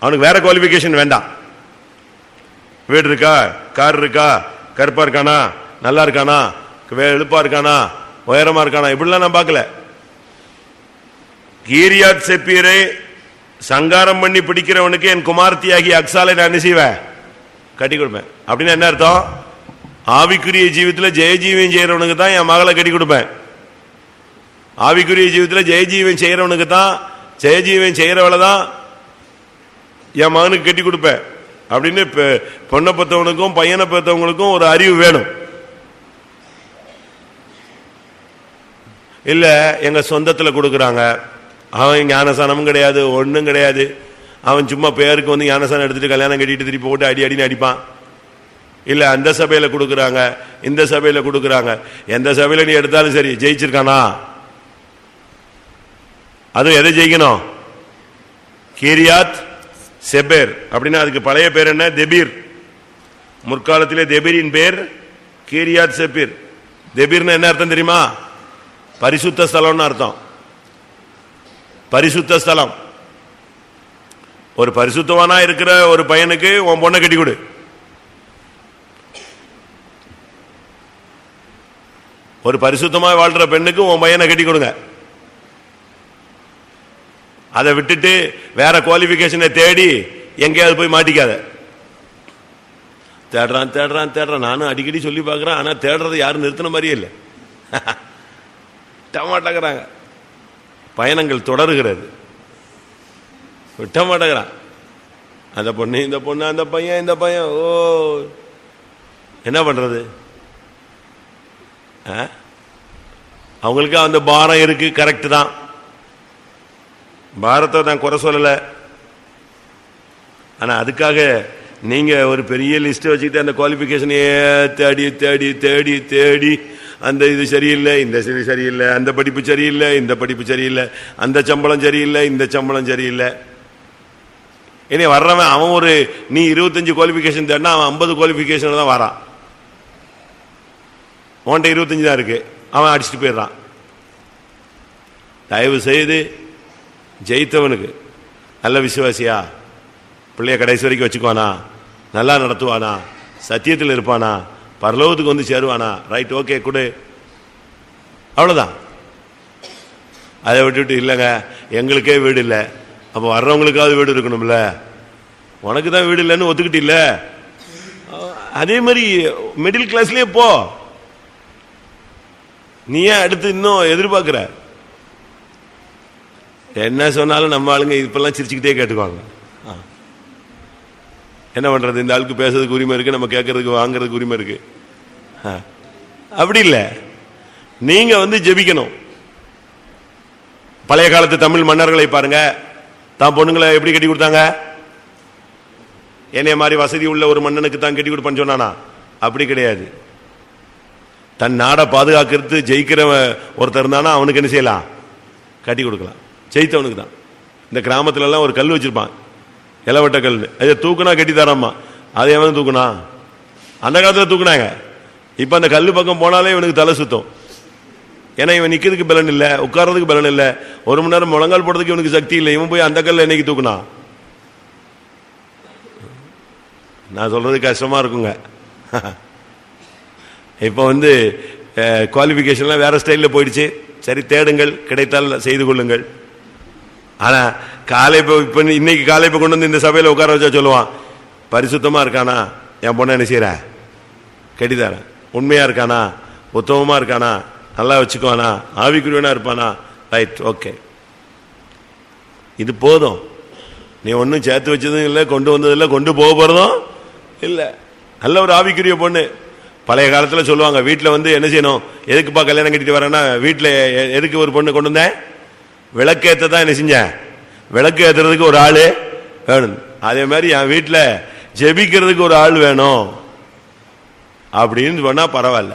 அவனுக்கு வேற குவாலிஃபிகேஷன் வேண்டாம். வீடு இருக்கா? கார் இருக்கா? கருப்பாக இருக்கானா? நல்லா இருக்கானா? வே- இருக்கானா? உயரமாக இருக்கானா? இப்படிலாம் நான் பார்க்கல. கீரியாத் செப்பீரை சங்காரம் பண்ணி பிடிக்கிறவனுக்கு என் குமார்த்தியாகி அக்ஸாலை நான் என்ன செய்வேன்? கட்டி கொடுப்பேன். அப்படின்னு என்ன அர்த்தம்? ஆவிக்குரிய ஜீவத்தில் ஜெயஜீவியம் செய்கிறவனுக்கு தான் என் மகளை கட்டி கொடுப்பேன். ஆவிக்குரிய ஜீவத்தில் ஜெயஜீவியம் செய்கிறவனுக்கு தான் ஜெயஜீவியம் செய்கிறவளை தான் என் மகனுக்கு கட்டி கொடுப்பேன். அப்படின்னு பெ- பொண்ணை பெற்றவனுக்கும் பையனை பெற்றவங்களுக்கும் ஒரு அறிவு வேணும். இல்லை எங்கள் சொந்தத்தில் கொடுக்குறாங்க. அவன் ஞானசானமும் கிடையாது ஒன்றும் கிடையாது. அவன் சும்மா பேருக்கு வந்து ஞானசானம் எடுத்துகிட்டு கல்யாணம் கட்டிட்டு திருப்பி போட்டு அடி அடின்னு அடிப்பான். இல்ல அந்த சபையில கொடுக்குறாங்க இந்த சபையில் கொடுக்குறாங்க. எந்த சபையில் நீ எடுத்தாலும் சரி ஜெயிச்சிருக்கானா? அதுவும் எதை ஜெயிக்கணும்? Kiriath Sepher. அப்படின்னா அதுக்கு பழைய பேர் என்ன? தெபீர். முற்காலத்திலே தெபீரின் பேர் கீரியாத் செபீர். தெபீர்னு என்ன அர்த்தம் தெரியுமா? பரிசுத்த ஸ்தலம்னு அர்த்தம். பரிசுத்த ஸ்தலம். ஒரு பரிசுத்தவானா இருக்கிற ஒரு பையனுக்கு உன் பொண்ணை கட்டி கொடு. ஒரு பரிசுத்தமாக வாழ்ற பெண்ணுக்கு உன் பையனை கட்டி கொடுங்க. அதை விட்டுட்டு வேற குவாலிபிகேஷனை தேடி எங்கேயாவது போய் மாட்டிக்காத. தேடுறான் தேடுறான் தேடுறான். நானும் அடிக்கடி சொல்லி பார்க்குறேன் ஆனால் தேடுறது யாரும் நிறுத்தின மாதிரியே இல்லை. விட்ட மாட்டேங்கிறாங்க. பயணங்கள் தொடருகிறது. விட்ட மாட்டேங்கிறான். அந்த பொண்ணு இந்த பொண்ணு அந்த பையன் இந்த பையன் ஓ. என்ன பண்ணுறது அவங்களுக்கு அந்த பாரம் இருக்கு கரெக்ட் தான். பாரத்தை நான் குறை சொல்லலை. ஆனால் அதுக்காக நீங்கள் ஒரு பெரிய லிஸ்ட்டை வச்சுக்கிட்டு அந்த குவாலிபிகேஷனையே தேடி தேடி தேடி தேடி அந்த இது சரியில்லை இந்த சரி சரியில்லை அந்த படிப்பு சரியில்லை இந்த படிப்பு சரியில்லை அந்த சம்பளம் சரியில்லை இந்த சம்பளம் சரியில்லை. இனி வர்றவன் அவன் ஒரு நீ இருபத்தஞ்சு குவாலிஃபிகேஷன் தேடினா அவன் ஐம்பது குவாலிஃபிகேஷனில் தான் வரான். உன்ட்ட இருபத்தஞ்சு தான் இருக்கு. அவன் அடிச்சுட்டு போயிடுறான். தயவு செய்து ஜெயித்தவனுக்கு நல்ல விசுவாசியா? பிள்ளைய கடைசி வரைக்கும் வச்சுக்குவானா? நல்லா நடத்துவானா? சத்தியத்தில் இருப்பானா? பரலோகத்துக்கு வந்து சேருவானா? ரைட் ஓகே கொடு. அவ்வளோதான் அதை விட்டுவிட்டு இல்லைங்க எங்களுக்கே வீடு இல்லை. அப்போ வர்றவங்களுக்காவது வீடு இருக்கணும்ல. உனக்கு தான் வீடு இல்லைன்னு ஒத்துக்கிட்டு இல்லை. அதே மாதிரி மிடில் கிளாஸ்லேயே போ. நீ ஏன் அடுத்து இன்னும் எதிர்பார்க்கிற? என்ன சொன்னாலும் நம்ம ஆளுங்க இப்பெல்லாம் சிரிச்சுக்கிட்டே கேட்டுக்குவாங்க. ஆ. என்ன பண்றது? இந்த ஆளுக்கு பேசுறதுக்கு உரிமை இருக்கு நம்ம கேட்கறதுக்கு வாங்குறதுக்கு உரிமை இருக்கு. அப்படி இல்லை. நீங்க வந்து ஜெபிக்கணும். பழைய காலத்து தமிழ் மன்னர்களை பாருங்க. தான் பொண்ணுங்களை எப்படி கட்டி கொடுத்தாங்க? என்னைய மாதிரி வசதி உள்ள ஒரு மன்னனுக்கு தான் கட்டி கொடுப்பான்னு சொன்னானா? அப்படி கிடையாது. தன் நாடை பாதுகாக்கிறது ஜெயிக்கிறவன் ஒருத்தர் இருந்தானா அவனுக்கு என்ன செய்யலாம்? கட்டி கொடுக்கலாம். ஜெயித்தவனுக்கு தான். இந்த கிராமத்துலலாம் ஒரு கல் வச்சிருப்பான். இலவட்ட கல். அதை தூக்குனா கட்டி தராமா அதை எவன் தூக்குனா? அந்த காலத்தில் தூக்குனாங்க. இப்போ அந்த கல் பக்கம் போனாலே இவனுக்கு தலை சுத்தம். ஏன்னா இவன் நிற்கிறதுக்கு பலன் இல்லை உட்கார்றதுக்கு பலன் இல்லை. ஒரு மணி நேரம் முழங்கால் போடுறதுக்கு இவனுக்கு சக்தி இல்லை. இவன் போய் அந்த கல்லில் என்னைக்கு தூக்குனா? நான் சொல்றது கஷ்டமா இருக்குங்க. இப்போ வந்து குவாலிஃபிகேஷன்லாம் வேறு ஸ்டைலில் போயிடுச்சு. சரி தேடுங்கள் கிடைத்தால் செய்து கொள்ளுங்கள். ஆனால் காலை இப்போ இப்போ இன்னைக்கு காலை இப்போ கொண்டு வந்து இந்த சபையில் உட்கார வச்சா சொல்லுவான் பரிசுத்தமாக இருக்கானா? என் பொண்ணை என்ன செய்கிற கெட்டிதாரன் உண்மையாக இருக்கானா? உத்தமமாக இருக்கானா? நல்லா வச்சுக்குவானா? ஆவிக்குரியவனாக இருப்பானா? ரைட் ஓகே இது போதும். நீ ஒன்றும் சேர்த்து வச்சதும் இல்லை கொண்டு வந்ததும் இல்லை கொண்டு போக போகிறதும் இல்லை. நல்ல ஒரு ஆவிக்குரிய பொண்ணு. பழைய காலத்தில் சொல்லுவாங்க வீட்டில் வந்து என்ன செய்யணும்? எதுக்குப்பா கல்யாணம் கட்டிட்டு வரேன்னா வீட்டில் எதுக்கு ஒரு பொண்ணு கொண்டு வந்தேன் விளக்கேற்ற தான் என்ன செஞ்சேன். விளக்கு ஏற்றுறதுக்கு ஒரு ஆள் வேணும். அதே மாதிரி என் வீட்டில் ஜெபிக்கிறதுக்கு ஒரு ஆள் வேணும். அப்படின்னு சொன்னால் பரவாயில்ல.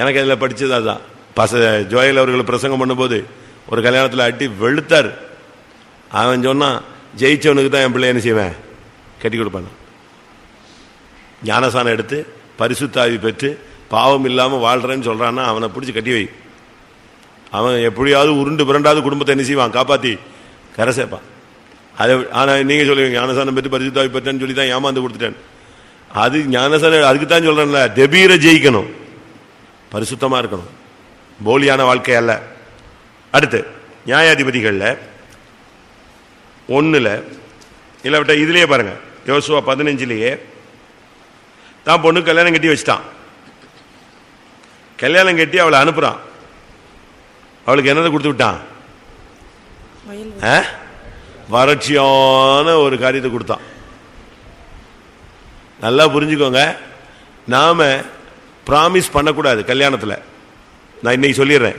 எனக்கு இதில் படித்தது அதுதான் பச ஜோயல் அவர்கள் பிரசங்கம் பண்ணும்போது ஒரு கல்யாணத்தில் அட்டி வெளுத்தார். அவன் சொன்னான் ஜெயிச்சவனுக்கு தான் என் பிள்ளை என்ன செய்வேன்? கட்டி கொடுப்பான். ஞானசானம் எடுத்து பரிசுத்தாவி பெற்று பாவம் இல்லாமல் வாழ்கிறேன்னு சொல்கிறான்னா அவனை பிடிச்சி கட்டி வை. அவன் எப்படியாவது உருண்டு புரண்டாவது குடும்பத்தை என்ன செய்வான்? காப்பாற்றி கரை சேர்ப்பான் அதை ஆனால் நீங்கள் சொல்லுவீங்க ஞானசானம் பெற்று பரிசுத்தாவி பெற்றேன்னு சொல்லி தான் ஏமாந்து கொடுத்துட்டேன். அது ஞானசானம் அதுக்கு தான் சொல்கிறேன்ல தெபீரை ஜெயிக்கணும். பரிசுத்தமாக இருக்கணும். போலியான வாழ்க்கையல்ல அடுத்து நியாயாதிபதிகளில் ஒன்றில் இல்லை விட்டால் இதுலேயே பாருங்கள் யோசுவா பதினஞ்சிலேயே தான் பொண்ணு கல்யாணம் கட்டி வச்சிட்டான். கல்யாணம் கட்டி அவளை அனுப்புறான். அவளுக்கு என்னதை கொடுத்து விட்டான்? வறட்சியான ஒரு காரியத்தை கொடுத்தான். நல்லா புரிஞ்சுக்கோங்க. நாம ப்ராமிஸ் பண்ணக்கூடாது கல்யாணத்தில். நான் இன்னைக்கு சொல்லிடுறேன்.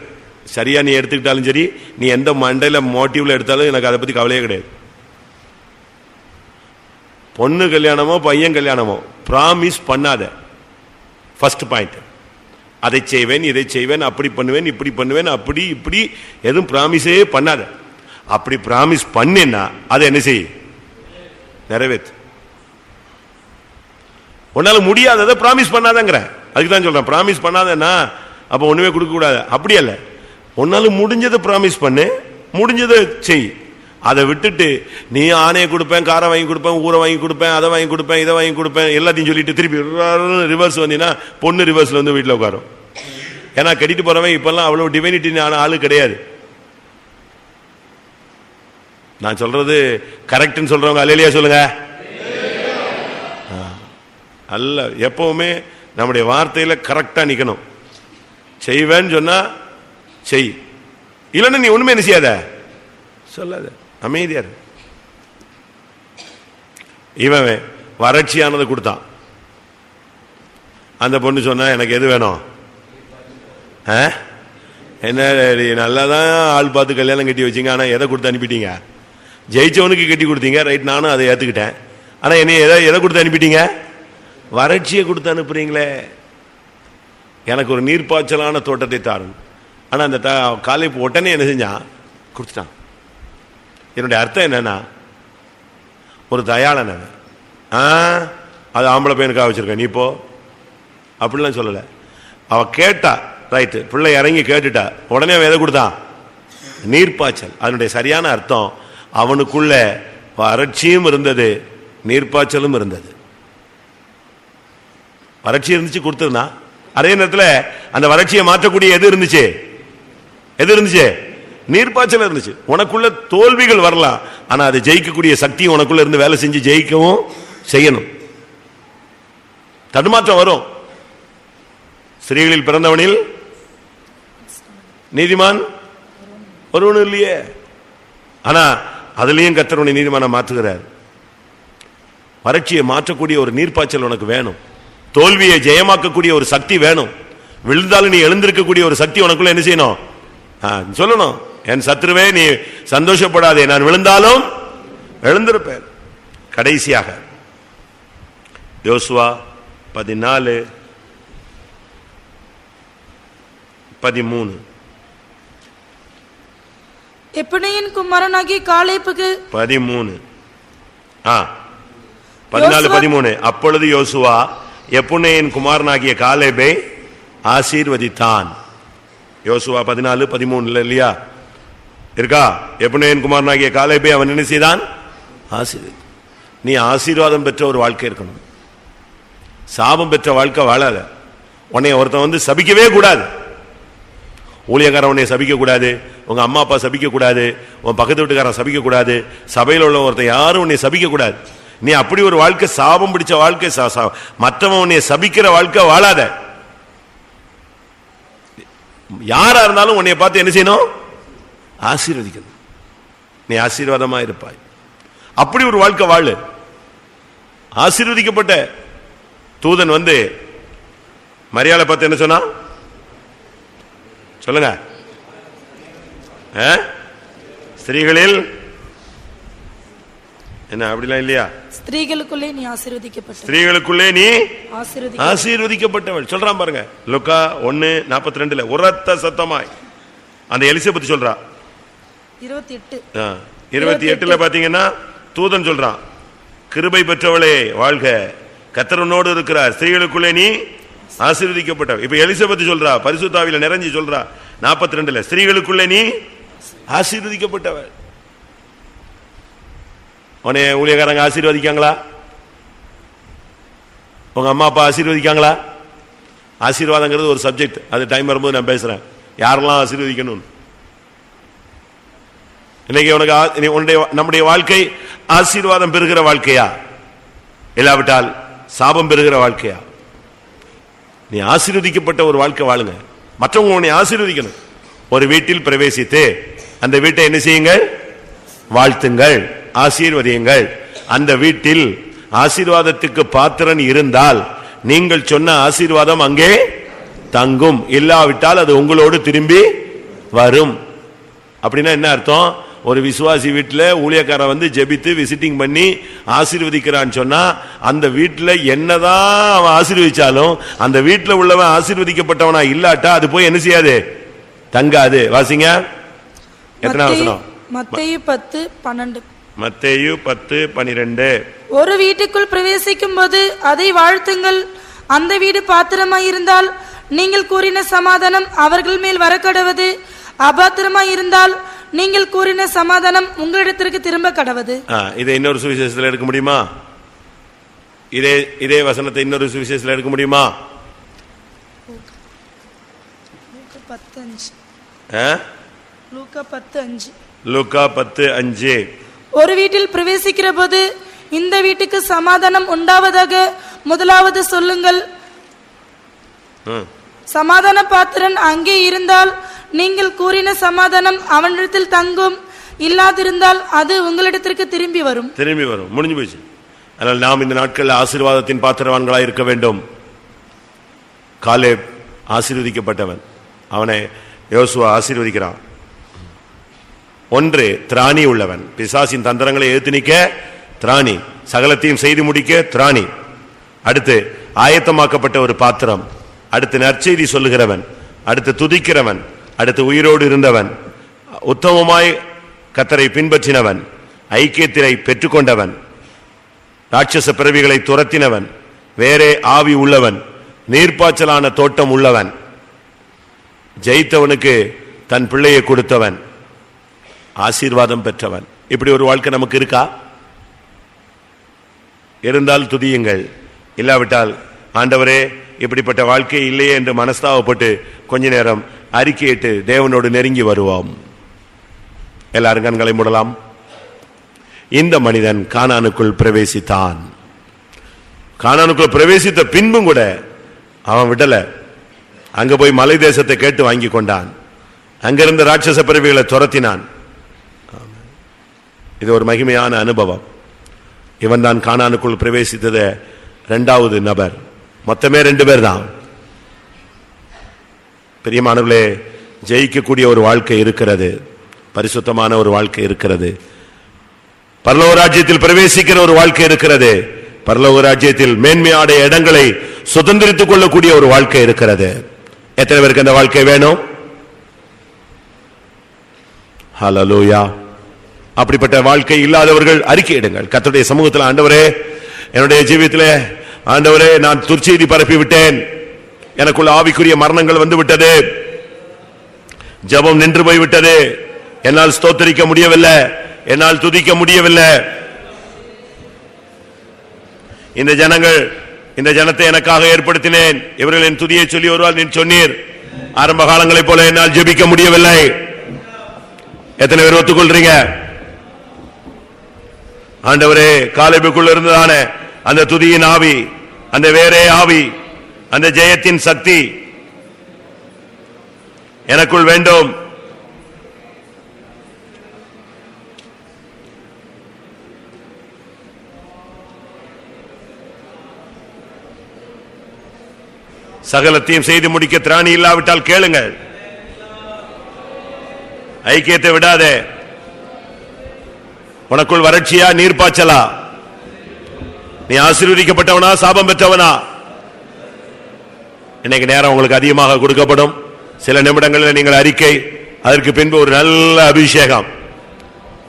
சரியா நீ எடுத்துக்கிட்டாலும் சரி நீ எந்த மண்டையில மோட்டிவ்ல எடுத்தாலும் எனக்கு அதை பத்தி கவலையே கிடையாது. பொண்ணு கல்யாணமோ பையன் கல்யாணமோ ப்ராமிஸ் பண்ணாத. ஃபர்ஸ்ட் பாயிண்ட் அதை செய்வேன் இதை செய்வேன் அப்படி பண்ணுவேன் இப்படி பண்ணுவேன் அப்படி இப்படி எதுவும் ப்ராமிஸே பண்ணாத. அப்படி ப்ராமிஸ் பண்ணேன்னா அதை என்ன செய்? நிறைவேற்று உன்னால முடியாததை ப்ராமிஸ் பண்ணாதங்கிற. அதுக்கு தான் சொல்றேன் ப்ராமிஸ் பண்ணாதன்னா அப்போ ஒன்றுமே கொடுக்கக்கூடாது. அப்படி அல்ல. உன்னால முடிஞ்சதை ப்ராமிஸ் பண்ணு முடிஞ்சதை செய். அதை விட்டுட்டு நீ ஆணையை கொடுப்பேன் காரை வாங்கி கொடுப்பேன் ஊரை வாங்கி கொடுப்பேன் அதை வாங்கி கொடுப்பேன் இதை வாங்கி கொடுப்பேன் எல்லாத்தையும் சொல்லிட்டு திருப்பி ரிவர்ஸ் வந்தீங்கன்னா பொண்ணு ரிவர்ஸ்ல வந்து வீட்டில் உட்காரும். ஏன்னா கட்டிட்டு போறவன் இப்பெல்லாம் அவ்வளவு டிவைனிட்டி ஆன ஆளு கிடையாது. நான் சொல்றது கரெக்ட்னு சொல்றவங்க அல்லையா சொல்லுங்க. அல்ல எப்பவுமே நம்முடைய வார்த்தையில கரெக்டா நிக்கணும். செய்வேன்னு சொன்னா செய். இல்லைன்னா நீ ஒண்ணுமே என்ன செய்யாத? சொல்லாத. அமைதியா இரு. இவன் வறட்சியானதை கொடுத்தான். அந்த பொண்ணு சொன்னா எனக்கு எது வேணும்? ஆ? என்ன நல்லா தான் ஆள் பார்த்து கல்யாணம் கட்டி வச்சீங்க. ஆனால் எதை கொடுத்து அனுப்பிட்டீங்க? ஜெயிச்சவனுக்கு கட்டி கொடுத்தீங்க. ரைட் நானும் அதை ஏற்றுக்கிட்டேன் ஆனால் என்ன எதை எதை கொடுத்து அனுப்பிட்டீங்க? வறட்சியை கொடுத்து அனுப்புறீங்களே. எனக்கு ஒரு நீர்ப்பாய்ச்சலான தோட்டத்தை தாரும் ஆனால் அந்த காலை உடனே என்ன செஞ்சான்? கொடுத்துட்டான். என்னுடைய அர்த்தம் என்னன்னா ஒரு தயாளன் அவன். ஆ அது ஆம்பளை பையனுக்காக வச்சிருக்க நீ போ. அப்படிலாம் சொல்லலை. அவ கேட்டா ரைட்டு பிள்ளை இறங்கி கேட்டுட்டா உடனே அவன் எதை கொடுத்தான்? நீர்ப்பாய்ச்சல். அதனுடைய சரியான அர்த்தம் அவனுக்குள்ள வறட்சியும் இருந்தது நீர்ப்பாய்ச்சலும் இருந்தது. வறட்சி இருந்துச்சு கொடுத்துருந்தான் அதே நேரத்தில் அந்த வறட்சியை மாற்றக்கூடிய எது இருந்துச்சு? எது இருந்துச்சு? நீர்ப்பாய்ச்சல் இருந்துச்சு. உனக்குள்ள தோல்விகள் வரலாம். ஆனா அதை ஜெயிக்கக்கூடிய சக்தி உனக்குள்ள இருந்து வேலை செஞ்சு ஜெயிக்கவும் செய்யணும். தடுமாற்றம் வரும். ஸ்திரீகளில் பிறந்தவனில் நீதிமான் ஒருவனும் இல்லையே. ஆனா அதுலயும் கத்தரவனை நீதிமான மாற்றுகிறார். வறட்சியை மாற்றக்கூடிய ஒரு நீர்ப்பாய்ச்சல் உனக்கு வேணும். தோல்வியை ஜெயமாக்கக்கூடிய ஒரு சக்தி வேணும். விழுந்தாலும் நீ எழுந்திருக்கக்கூடிய ஒரு சக்தி உனக்குள்ள என்ன செய்யணும்? சொல்லணும். என் சத்துருவே நீ சந்தோஷப்படாதே. நான் விழுந்தாலும் எழுந்திருப்பேன். கடைசியாக. யோசுவா பதினாலு பதிமூணு. எப்பனையின் குமாரனாகிய காலேப்புக்கு? பதிமூணு. ஆ பதினாலு பதிமூணு. அப்பொழுது யோசுவா எப்புனேயின் குமாரனாகிய காலேபை ஆசீர்வதித்தான். யோசுவா பதினாலு பதிமூணுல இல்லையா? இருக்கா? எப்புனேயின் குமாரனாகிய காலேபை அவன் என்ன செய்தான்? ஆசீர்வதி. நீ ஆசீர்வாதம் பெற்ற ஒரு வாழ்க்கை இருக்கணும். சாபம் பெற்ற வாழ்க்கை வாழாத. உன்னை ஒருத்தன் வந்து சபிக்கவே கூடாது. ஊழியக்காரன் உன்னை சபிக்கக்கூடாது உங்கள் உங்க அம்மா அப்பா சபிக்கக்கூடாது உன் பக்கத்து வீட்டுக்காரன் சபிக்கக்கூடாது சபையில் உள்ள ஒருத்தன் யாரும் உன்னை சபிக்கக்கூடாது நீ அப்படி ஒரு வாழ்க்கை சாபம் பிடிச்ச வாழ்க்கை சா- சா- மற்றவன் உன்னை சபிக்கிற வாழ்க்கை வாழாத. யாரா இருந்தாலும் உன்னை பார்த்து என்ன செய்யணும்? ஆசீர்வதிக்கணும். நீ ஆசீர்வாதமா இருப்பாய் அப்படி ஒரு வாழ்க்கை வாழு. ஆசீர்வதிக்கப்பட்ட தூதன் வந்து மரியாதை பார்த்து என்ன சொன்னா? சொல்லுங்க? ஸ்திரீகளில் என்ன அப்படிலாம் இல்லையா? ஸ்திரீகளுக்குள்ளே நீ ஆசீர்வதிக்கப்பட்ட ஸ்திரீகளுக்குள்ளே நீ ஆசீர்வதி ஆசீர்வதிக்கப்பட்டவள். சொல்றான் பாருங்க. லுக்கா ஒன்னு நாற்பத்தி ரெண்டுல உரத்த சத்தமாய். அந்த எலிசபெத் சொல்றா இருபத்தி எட்டு. இருபத்தி எட்டுல பாத்தீங்கன்னா தூதன் சொல்றான் கிருபை பெற்றவளே வாழ்க கத்தரனோடு இருக்கிறார் ஸ்திரீகளுக்குள்ளே நீ ஆசீர்வதிக்கப்பட்ட இப்ப எலிசபெத் சொல்றா பரிசுத்தாவில நிறைஞ்சு சொல்றா நாற்பத்தி ரெண்டுல ஸ்திரீகளுக்குள்ளே நீ ஆசீர்வதிக்கப்பட்டவள். உனைய ஊழியக்காரங்க ஆசீர்வதிக்காங்களா? உங்க அம்மா அப்பா ஆசீர்வதிக்காங்களா? ஆசீர்வாதங்கிறது ஒரு சப்ஜெக்ட் அது டைம் வரும்போது நான் பேசுறேன். யாரெல்லாம் ஆசீர்வதிக்கணும்னு? இன்னைக்கு உனக்கு நீ உன்னுடைய நம்முடைய வாழ்க்கை ஆசீர்வாதம் பெறுகிற வாழ்க்கையா? இல்லாவிட்டால் சாபம் பெறுகிற வாழ்க்கையா? நீ ஆசீர்வதிக்கப்பட்ட ஒரு வாழ்க்கை வாழுங்க. மற்றவங்க உன்னை ஆசீர்வதிக்கணும். ஒரு வீட்டில் பிரவேசித்து அந்த வீட்டை என்ன செய்யுங்கள்? வாழ்த்துங்கள் ஆசீர்வதியுங்கள். அந்த வீட்டில் ஆசீர்வாதத்துக்கு பாத்திரன் இருந்தால் நீங்கள் சொன்ன ஆசீர்வாதம் அங்கே தங்கும். இல்லாவிட்டால் அது உங்களோடு திரும்பி வரும். அப்படின்னா என்ன அர்த்தம்? ஒரு விசுவாசி வீட்டுல ஊழியக்காரன் வந்து ஜெபித்து விசிட்டிங் பண்ணி ஆசீர்வதிக்கிறான்னு சொன்னா அந்த வீட்டுல என்னதான் அவன் ஆசீர்வதிச்சாலும் அந்த வீட்டுல உள்ளவன் ஆசீர்வதிக்கப்பட்டவனா இல்லாட்டா அது போய் என்ன செய்யாது? தங்காது. வாசிங்க. எத்தனை வசனம்? மத்தேயு பத்து பன்னெண்டு. மத்தேயு பத்து பனிரெண்டு. ஒரு வீட்டுக்குள் பிரவேசிக்கும் போது அதை வாழ்த்துங்கள். அந்த வீடு பாத்திரமாயிருந்தால் நீங்கள் கூறின சமாதானம் அவர்கள் மேல் வரக்கடவது. அபாத்திரமாயிருந்தால் நீங்கள் கூறின சமாதானம் உங்களிடத்திற்கு திரும்ப கடவது. இதை இன்னொரு சுவிசேஷத்துல எடுக்க முடியுமா? இதே இதே வசனத்தை இன்னொரு சுவிசேஷத்துல எடுக்க முடியுமா? லூக்கா பத்து அஞ்சு. ஒரு வீட்டில் பிரவேசிக்கிற போது இந்த வீட்டுக்கு சமாதானம் உண்டாவதாக முதலாவது சொல்லுங்கள். சமாதான பாத்திரன் அங்கே இருந்தால் நீங்கள் கூறின சமாதானம் அவனிடத்தில் தங்கும். இல்லாதிருந்தால் அது உங்களிடத்திற்கு திரும்பி வரும். திரும்பி வரும். முடிஞ்சு போச்சு அதனால் நாம் இந்த நாட்களில் ஆசீர்வாதத்தின் பாத்திரவான்களாக இருக்க வேண்டும். காலே ஆசீர்வதிக்கப்பட்டவன். அவனை யோசுவா ஆசீர்வதிக்கிறான். ஒன்று திராணி உள்ளவன். பிசாசின் தந்திரங்களை எழுத்து நிற்க திராணி. சகலத்தையும் செய்து முடிக்க திராணி. அடுத்து ஆயத்தமாக்கப்பட்ட ஒரு பாத்திரம். அடுத்து நற்செய்தி சொல்லுகிறவன் அடுத்து துதிக்கிறவன் அடுத்து உயிரோடு இருந்தவன் உத்தமமாய் கத்தரை பின்பற்றினவன் ஐக்கியத்தினை பெற்றுக்கொண்டவன் ராட்சச பிறவிகளை துரத்தினவன் வேறே ஆவி உள்ளவன் நீர்ப்பாய்ச்சலான தோட்டம் உள்ளவன் ஜெயித்தவனுக்கு தன் பிள்ளையை கொடுத்தவன் ஆசீர்வாதம் பெற்றவன். இப்படி ஒரு வாழ்க்கை நமக்கு இருக்கா? இருந்தால் துதியுங்கள். இல்லாவிட்டால் ஆண்டவரே இப்படிப்பட்ட வாழ்க்கை இல்லையே என்று மனஸ்தாவப்பட்டு கொஞ்ச நேரம் அறிக்கையிட்டு தேவனோடு நெருங்கி வருவோம். எல்லாரும் கண்களை மூடலாம். இந்த மனிதன் காணானுக்குள் பிரவேசித்தான். காணானுக்குள் பிரவேசித்த பின்பும் கூட அவன் விடல. அங்க போய் மலை தேசத்தை கேட்டு வாங்கி கொண்டான். அங்கிருந்த ராட்சச பிறவிகளை துரத்தினான். இது ஒரு மகிமையான அனுபவம். இவன் தான் காணானுக்குள் பிரவேசித்தது ரெண்டாவது நபர். மொத்தமே ரெண்டு பேர் தான் பெரியமானவர்களே ஜெயிக்கக்கூடிய ஒரு வாழ்க்கை இருக்கிறது. பரிசுத்தமான ஒரு வாழ்க்கை இருக்கிறது. பரலோக ராஜ்யத்தில் பிரவேசிக்கிற ஒரு வாழ்க்கை இருக்கிறது. பரலோக ராஜ்யத்தில் மேன்மையாடைய இடங்களை சுதந்திரித்துக் கொள்ளக்கூடிய ஒரு வாழ்க்கை இருக்கிறது. எத்தனை பேருக்கு அந்த வாழ்க்கை வேணும்? ஹalleluya அப்படிப்பட்ட வாழ்க்கை இல்லாதவர்கள் அறிக்கையிடுங்கள் கர்த்தருடைய சமூகத்தில் ஆண்டவரே என்னுடைய ஜீவியத்தில் ஆண்டவரே நான் துர்ச்செய்தி பரப்பி விட்டேன் எனக்குள்ள ஆவிக்குரிய மரணங்கள் வந்து விட்டது ஜெபம் நின்று போய்விட்டது. என்னால் ஸ்தோத்தரிக்க முடியவில்லை. என்னால் துதிக்க முடியவில்லை. இந்த ஜனங்கள் இந்த ஜனத்தை எனக்காக ஏற்படுத்தினேன். இவர்கள் என் துதியை சொல்லி வருவார் நீ சொன்னீர். ஆரம்ப காலங்களைப் போல என்னால் ஜெபிக்க முடியவில்லை. எத்தனை பேர் ஒத்துக்கொள்றீங்க? ஆண்டவரே காலைபுக்குள்ள இருந்ததானே அந்த துதியின் ஆவி அந்த வேறே ஆவி அந்த ஜெயத்தின் சக்தி எனக்குள் வேண்டும். சகலத்தையும் செய்து முடிக்க திராணி இல்லாவிட்டால் கேளுங்கள். ஐக்கியத்தை விடாதே. உனக்குள் வறட்சியா நீர்ப்பாய்ச்சலா? நீ ஆசீர்வதிக்கப்பட்டவனா? சாபம் பெற்றவனா? இன்னைக்கு நேரம் உங்களுக்கு அதிகமாக கொடுக்கப்படும். சில நிமிடங்களில் நீங்கள் அறிக்கை அதற்கு பின்பு ஒரு நல்ல அபிஷேகம்.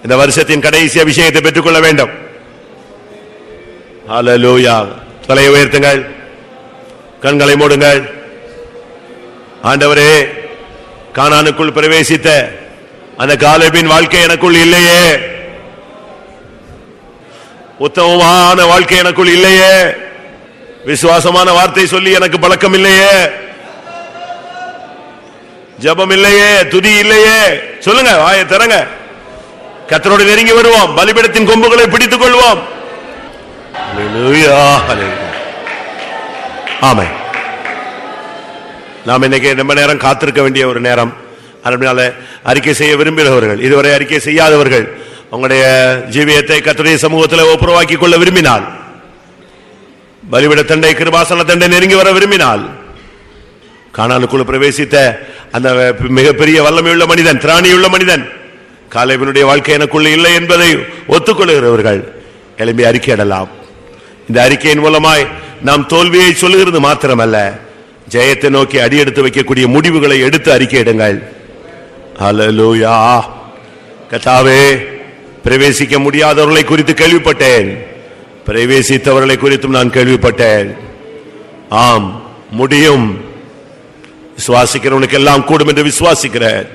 இந்த வருஷத்தின் கடைசி அபிஷேகத்தை பெற்றுக்கொள்ள வேண்டும். ஹalleluya தலையை உயர்த்துங்கள். கண்களை மூடுங்கள். ஆண்டவரே காணானுக்குள் பிரவேசித்த அந்த காலேபின் வாழ்க்கை எனக்குள் இல்லையே. உத்தமமான வாழ்க்கை எனக்குள் இல்லையே. விசுவாசமான வார்த்தை சொல்லி எனக்கு பழக்கம் இல்லையே. ஜெபம் இல்லையே துதி இல்லையே. சொல்லுங்க வாயை தரங்க கத்தரோடு நெருங்கி வருவோம். பலிபிடத்தின் கொம்புகளை பிடித்துக் கொள்வோம். நாம் இன்னைக்கு ரொம்ப நேரம் காத்திருக்க வேண்டிய ஒரு நேரம். அதனால அறிக்கை செய்ய விரும்புகிறவர்கள் இதுவரை அறிக்கை செய்யாதவர்கள் உங்களுடைய ஜீவியத்தை கத்துடைய சமூகத்தில் ஒப்புரவாக்கிக் கொள்ள விரும்பினால் பலிவிட தண்டை கிருபாசன தண்டை நெருங்கி வர விரும்பினால் காணாலுக்குள் பிரவேசித்த அந்த மிகப்பெரிய வல்லமையுள்ள மனிதன் திராணியுள்ள மனிதன் காலைவனுடைய வாழ்க்கை எனக்குள்ள இல்லை என்பதை ஒத்துக்கொள்கிறவர்கள் எழும்பி அறிக்கையிடலாம். இந்த அறிக்கையின் மூலமாய் நாம் தோல்வியை சொல்லுகிறது மாத்திரமல்ல ஜெயத்தை நோக்கி அடியெடுத்து வைக்கக்கூடிய முடிவுகளை எடுத்து அறிக்கையிடுங்கள். ஹalleluya. கர்த்தாவே பிரவேசிக்க முடியாதவர்களை குறித்து கேள்விப்பட்டேன். பிரவேசித்தவர்களை குறித்தும் நான் கேள்விப்பட்டேன். ஆம் முடியும். விசுவாசிக்கிறவனுக்கு எல்லாம் கூடும் என்று விசுவாசிக்கிறேன்.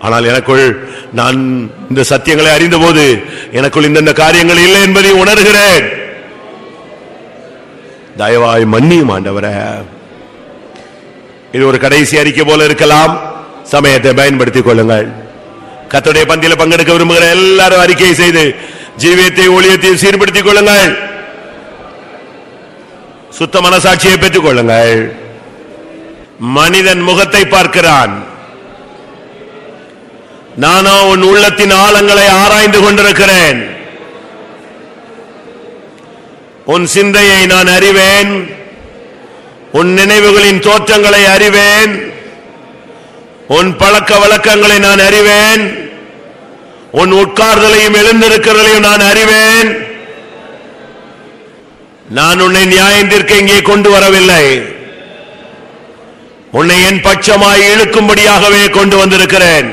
ஆனால் எனக்குள் நான் இந்த சத்தியங்களை அறிந்தபோது எனக்குள் இந்தந்த காரியங்கள் இல்லை என்பதை உணர்கிறேன். தயவாய் மன்னியும் ஆண்டவர. இது ஒரு கடைசி அறிக்கை போல இருக்கலாம். சமயத்தை பயன்படுத்திக் கொள்ளுங்கள். கத்துடைய பந்தியில பங்கெடுக்க விரும்புகிற எல்லாரும் அறிக்கை செய்து ஜீவியத்தை ஒளியத்தையும் சீர்படுத்திக் கொள்ளுங்கள். சுத்த மனசாட்சியை பெற்றுக் கொள்ளுங்கள். மனிதன் முகத்தை பார்க்கிறான். நானோ உன் உள்ளத்தின் ஆழங்களை ஆராய்ந்து கொண்டிருக்கிறேன். உன் சிந்தையை நான் அறிவேன். உன் நினைவுகளின் தோற்றங்களை அறிவேன். உன் பழக்க வழக்கங்களை நான் அறிவேன். உன் உட்கார்தலையும் எழுந்திருக்கிறதையும் நான் அறிவேன். நான் உன்னை நியாயத்திற்கு இங்கே கொண்டு வரவில்லை. உன்னை என் பட்சமாய் இழுக்கும்படியாகவே கொண்டு வந்திருக்கிறேன்.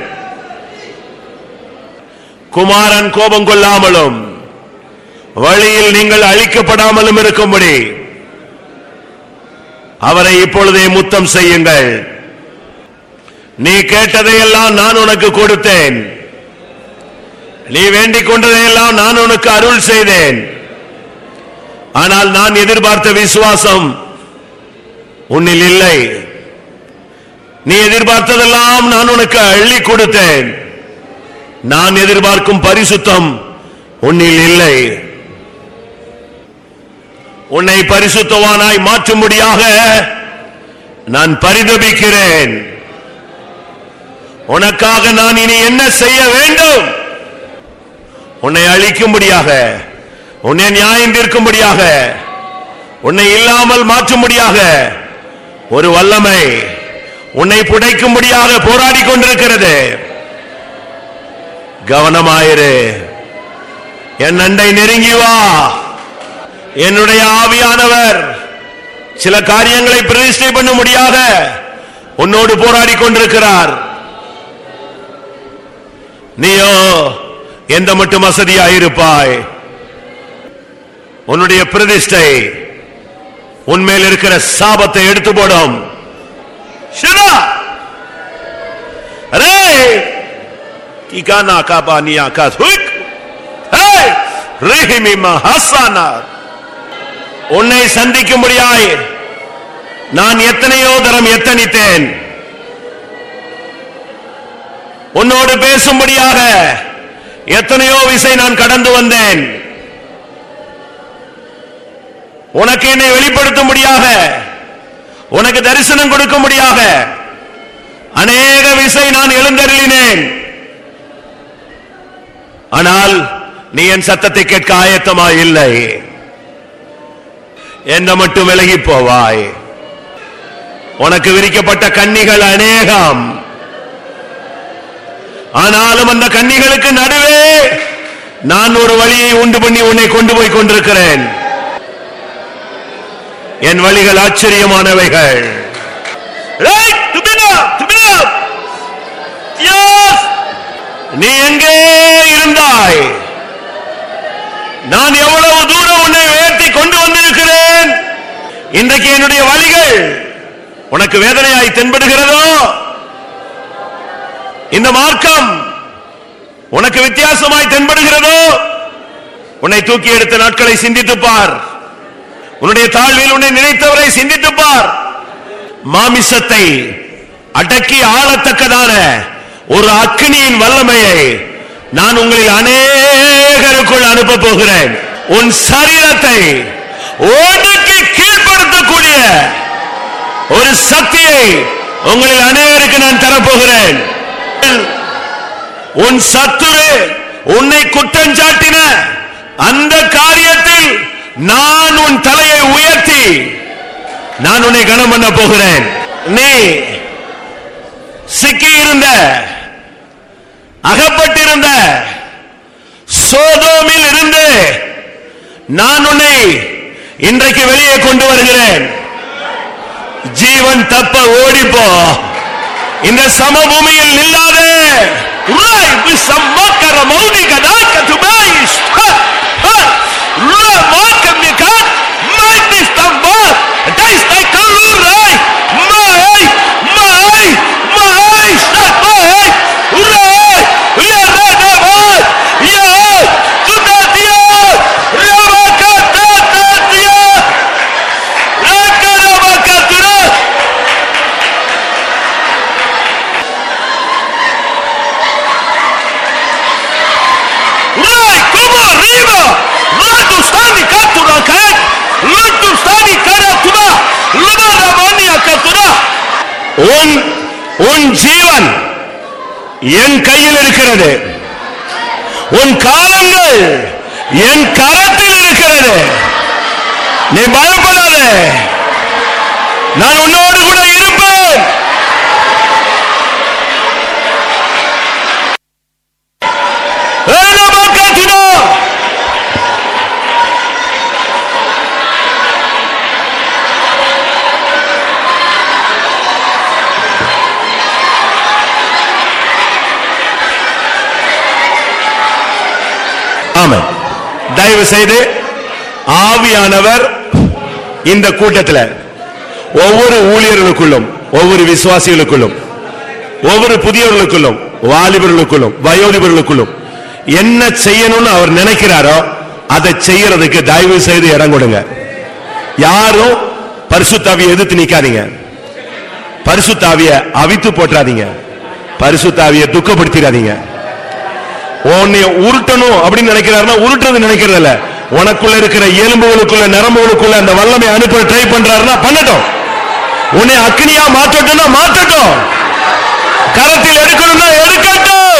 குமாரன் கோபம் கொள்ளாமலும் வழியில் நீங்கள் அழிக்கப்படாமலும் இருக்கும்படி அவரை இப்பொழுதே முத்தம் செய்யுங்கள். நீ கேட்டதையெல்லாம் நான் உனக்கு கொடுத்தேன். நீ வேண்டிக் கொண்டதையெல்லாம் நான் உனக்கு அருள் செய்தேன். ஆனால் நான் எதிர்பார்த்த விசுவாசம் உன்னில் இல்லை. நீ எதிர்பார்த்ததெல்லாம் நான் உனக்கு அள்ளி கொடுத்தேன். நான் எதிர்பார்க்கும் பரிசுத்தம் உன்னில் இல்லை. உன்னை பரிசுத்தவானாய் மாற்றும்படியாக நான் பரிதபிக்கிறேன். உனக்காக நான் இனி என்ன செய்ய வேண்டும்? உன்னை அழிக்கும்படியாக உன்னை நியாயம் தீர்க்கும்படியாக உன்னை இல்லாமல் மாற்றும்படியாக ஒரு வல்லமை உன்னை புடைக்கும்படியாக போராடி கொண்டிருக்கிறது. கவனமாயிரு. என் அண்டை நெருங்கி வா. என்னுடைய ஆவியானவர் சில காரியங்களை பிரதிஷ்டை பண்ண முடியாத உன்னோடு போராடி கொண்டிருக்கிறார். நீயோ எந்த மட்டும் வசதியாயிருப்பாய் உன்னுடைய பிரதிஷ்டை உன்மேல் இருக்கிற சாபத்தை எடுத்து போடும் ஹே! உன்னை சந்திக்கும்படியாய் நான் எத்தனையோ தரம் எத்தனித்தேன். உன்னோடு பேசும்படியாக எத்தனையோ விசை நான் கடந்து வந்தேன். உனக்கு என்னை வெளிப்படுத்தும்படியாக உனக்கு தரிசனம் கொடுக்கும்படியாக அநேக விசை நான் எழுந்தருளினேன். ஆனால் நீ என் சத்தத்தை கேட்க ஆயத்தமா இல்லை என்ன மட்டும் விலகி போவாய். உனக்கு விரிக்கப்பட்ட கன்னிகள் அநேகம். ஆனாலும் அந்த கன்னிகளுக்கு நடுவே நான் ஒரு வழியை உண்டு பண்ணி உன்னை கொண்டு போய் கொண்டிருக்கிறேன். என் வழிகள் ஆச்சரியமானவைகள். நீ எங்கே இருந்தாய்? நான் எவ்வளவு தூரம் உன்னை உயர்த்தி கொண்டு வந்திருக்கிறேன்? இன்றைக்கு என்னுடைய வழிகள் உனக்கு வேதனையாய் தென்படுகிறதோ? இந்த மார்க்கம் உனக்கு வித்தியாசமாய் தென்படுகிறதோ? உன்னை தூக்கி எடுத்த நாட்களை சிந்தித்துப்பார் உன்னுடைய தாழ்வில் உன்னை நினைத்தவரை சிந்தித்துப் பார். மாமிசத்தை அடக்கி ஆளத்தக்கதான ஒரு அக்னியின் வல்லமையை நான் உங்களில் அநேகருக்குள் அனுப்ப போகிறேன். உன் சரீரத்தை ஒடுக்கி கீழ்ப்படுத்தக்கூடிய ஒரு சக்தியை உங்களில் அநேகருக்கு நான் தரப்போகிறேன் உன் சத்துரு உன்னை குற்றஞ்சாட்டின அந்த காரியத்தில் நான் உன் தலையை உயர்த்தி நான் உன்னை கனம் பண்ண போகிறேன். நீ சிக்கி இருந்த அகப்பட்டிருந்த சோதோமில் இருந்து நான் உன்னை இன்றைக்கு வெளியே கொண்டு வருகிறேன். ஜீவன் தப்ப ஓடிப்போ. இந்த சமபூமியில் நில்லாதே உராய் உன் உன் ஜீவன் என் கையில் இருக்கிறது. உன் காலங்கள் என் கரத்தில் இருக்கிறது. நீ பயப்படாத. நான் உன்னோடு கூட இருப்பேன் ஏலமாக்காத்தினோ ஆமா தயவு செய்து ஆவியானவர் இந்த கூட்டத்தில் ஒவ்வொரு ஊழியர்களுக்குள்ளும் ஒவ்வொரு விசுவாசிகளுக்குள்ளும் ஒவ்வொரு புதியவர்களுக்குள்ளும் வாலிபர்களுக்குள்ளும் வயோதிபர்களுக்குள்ளும் என்ன செய்யணும்னு அவர் நினைக்கிறாரோ அதை செய்யறதுக்கு தயவு செய்து இடம் கொடுங்க. யாரும் பரிசுத்தாவியை எதிர்த்து நிக்காதீங்க. பரிசுத்தாவிய அவித்து போட்டுறாதீங்க பரிசுத்தாவிய துக்கப்படுத்திடாதீங்க. உன்னை உருட்டணும் அப்படின்னு நினைக்கிறாருன்னா உருட்டுறது நினைக்கிறது இல்ல உனக்குள்ள இருக்கிற எலும்புகளுக்குள்ள நரம்புகளுக்குள்ள அந்த வல்லமை அனுப்ப ட்ரை பண்றாருன்னா பண்ணட்டும். உன்னை அக்னியா மாற்றட்டும்னா மாற்றட்டும் கரத்தில் எடுக்கணும்னா எடுக்கட்டும்.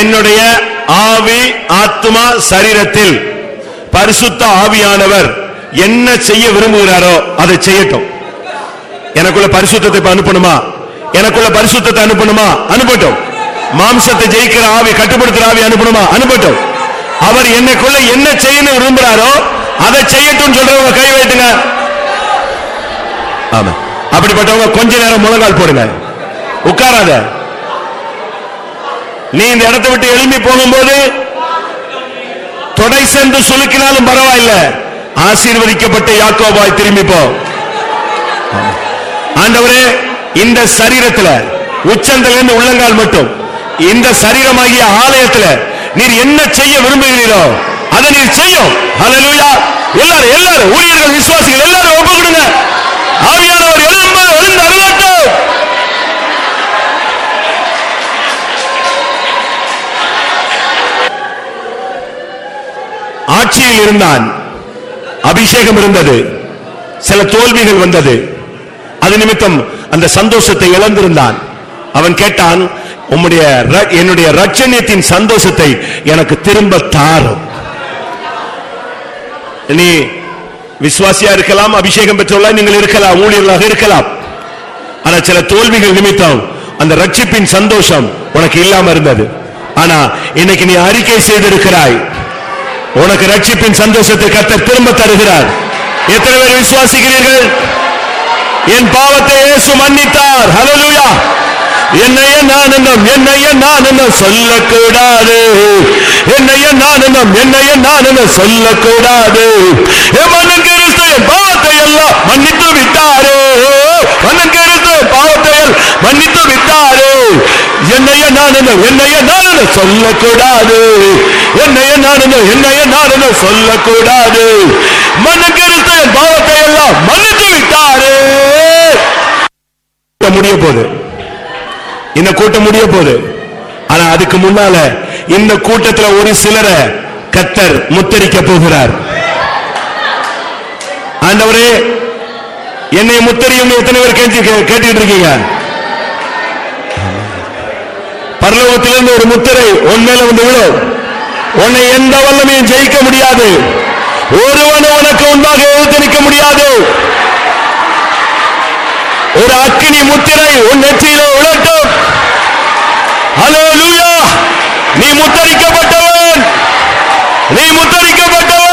என்னுடைய ஆவி ஆத்மா சரீரத்தில் பரிசுத்த ஆவியானவர் என்ன செய்ய விரும்புகிறாரோ அதை செய்யட்டும். எனக்குள்ள பரிசுத்தத்தை அனுப்பணுமா? எனக்குள்ள பரிசுத்தத்தை அனுப்பணுமா? அனுப்பட்டும். மாம்சத்தை ஜெயிக்கிற ஆவி கட்டுப்படுத்துற ஆவி அனுப்பணுமா? அனுப்பட்டும். அவர் என்னைக்குள்ள என்ன செய்யணும் விரும்புறாரோ அதை செய்யட்டும் சொல்றவங்க கை வைத்துங்க. ஆமா அப்படிப்பட்டவங்க கொஞ்ச நேரம் முழங்கால் போடுங்க. உட்காராத. நீ இந்த இடத்தை விட்டு எழும்பி போகும்போது தொடை சென்று சுலுக்கினாலும் பரவாயில்ல. ஆசீர்வதிக்கப்பட்ட யாக்கோபாய் திரும்பி போ. ஆண்டவரே இந்த சரீரத்துல உச்சந்தல இருந்து உள்ளங்கால் மட்டும். இந்த சரீரமாகிய ஆலயத்துல நீர் என்ன செய்ய விரும்புகிறீரோ அதை நீர் செய்யும். எல்லாரும் எல்லாரும் ஊழியர்கள் விசுவாசிகள் எல்லாரும் ஒப்பு கொடுங்க. ஆவியானவர் எழும்ப எழுந்து அருளட்டும். ஆட்சியில் இருந்தான் அபிஷேகம் இருந்தது சில தோல்விகள் வந்தது. அது நிமித்தம் அந்த சந்தோஷத்தை இழந்திருந்தான். அவன் கேட்டான் உம்முடைய ர- என்னுடைய ரட்சணியத்தின் சந்தோஷத்தை எனக்கு திரும்ப தாரும். நீ விசுவாசியா இருக்கலாம் அபிஷேகம் பெற்றுள்ள நீங்கள் இருக்கலாம் ஊழியர்களாக இருக்கலாம். ஆனா சில தோல்விகள் நிமித்தம் அந்த ரட்சிப்பின் சந்தோஷம் உனக்கு இல்லாம இருந்தது. ஆனா இன்னைக்கு நீ அறிக்கை செய்திருக்கிறாய். உனக்கு ரட்சிப்பின் சந்தோஷத்தை கத்த திரும்ப தருகிறார். எத்தனை பேர் விசுவாசிக்கிறீர்கள்? என் பாவத்தை இயேசு மன்னித்தார். ஹalleluya என்னைய நான் என்னும் என்னைய நான் என்ன சொல்லக்கூடாது. என்னைய நான் என்னும் என்னைய நான் என்ன சொல்லக்கூடாது. எவனும் கிறிஸ்து பாவத்தை எல்லாம் மன்னித்து விட்டாரே. மன்னன் கிறிஸ்து பாவத்தை மன்னித்து விட்டாரே. என்னைய நான் என்ன என்னைய நான் என்ன சொல்லக்கூடாது. என்னைய நான் என்ன என்னைய நான் என்ன சொல்லக்கூடாது. மன்னன் கிறிஸ்து பாவத்தை எல்லாம் மன்னித்து விட்டாரே. முடிய போகுது. இந்த கூட்டம் முடிய போகுது. ஆனா அதுக்கு முன்னால இந்த கூட்டத்துல ஒரு சிலரை கத்தர் முத்தரிக்க போகிறார். ஆண்டவரே என்னை முத்தரியும் எத்தனை பேர் கேட்டு கேட்டுட்டு இருக்கீங்க? பரலோகத்திலிருந்து ஒரு முத்திரை உன் மேல வந்து விழும் உன்னை எந்த வல்லமையும் ஜெயிக்க முடியாது. ஒருவனும் உனக்கு உண்டாக எழுத்து நிற்க முடியாது. ஒரு அக்கினி முத்திரை உன் நெற்றியில உழட்டும் ஹலோ லூயா நீ முத்தரிக்கப்பட்டவன். நீ முத்தரிக்கப்பட்டவன்.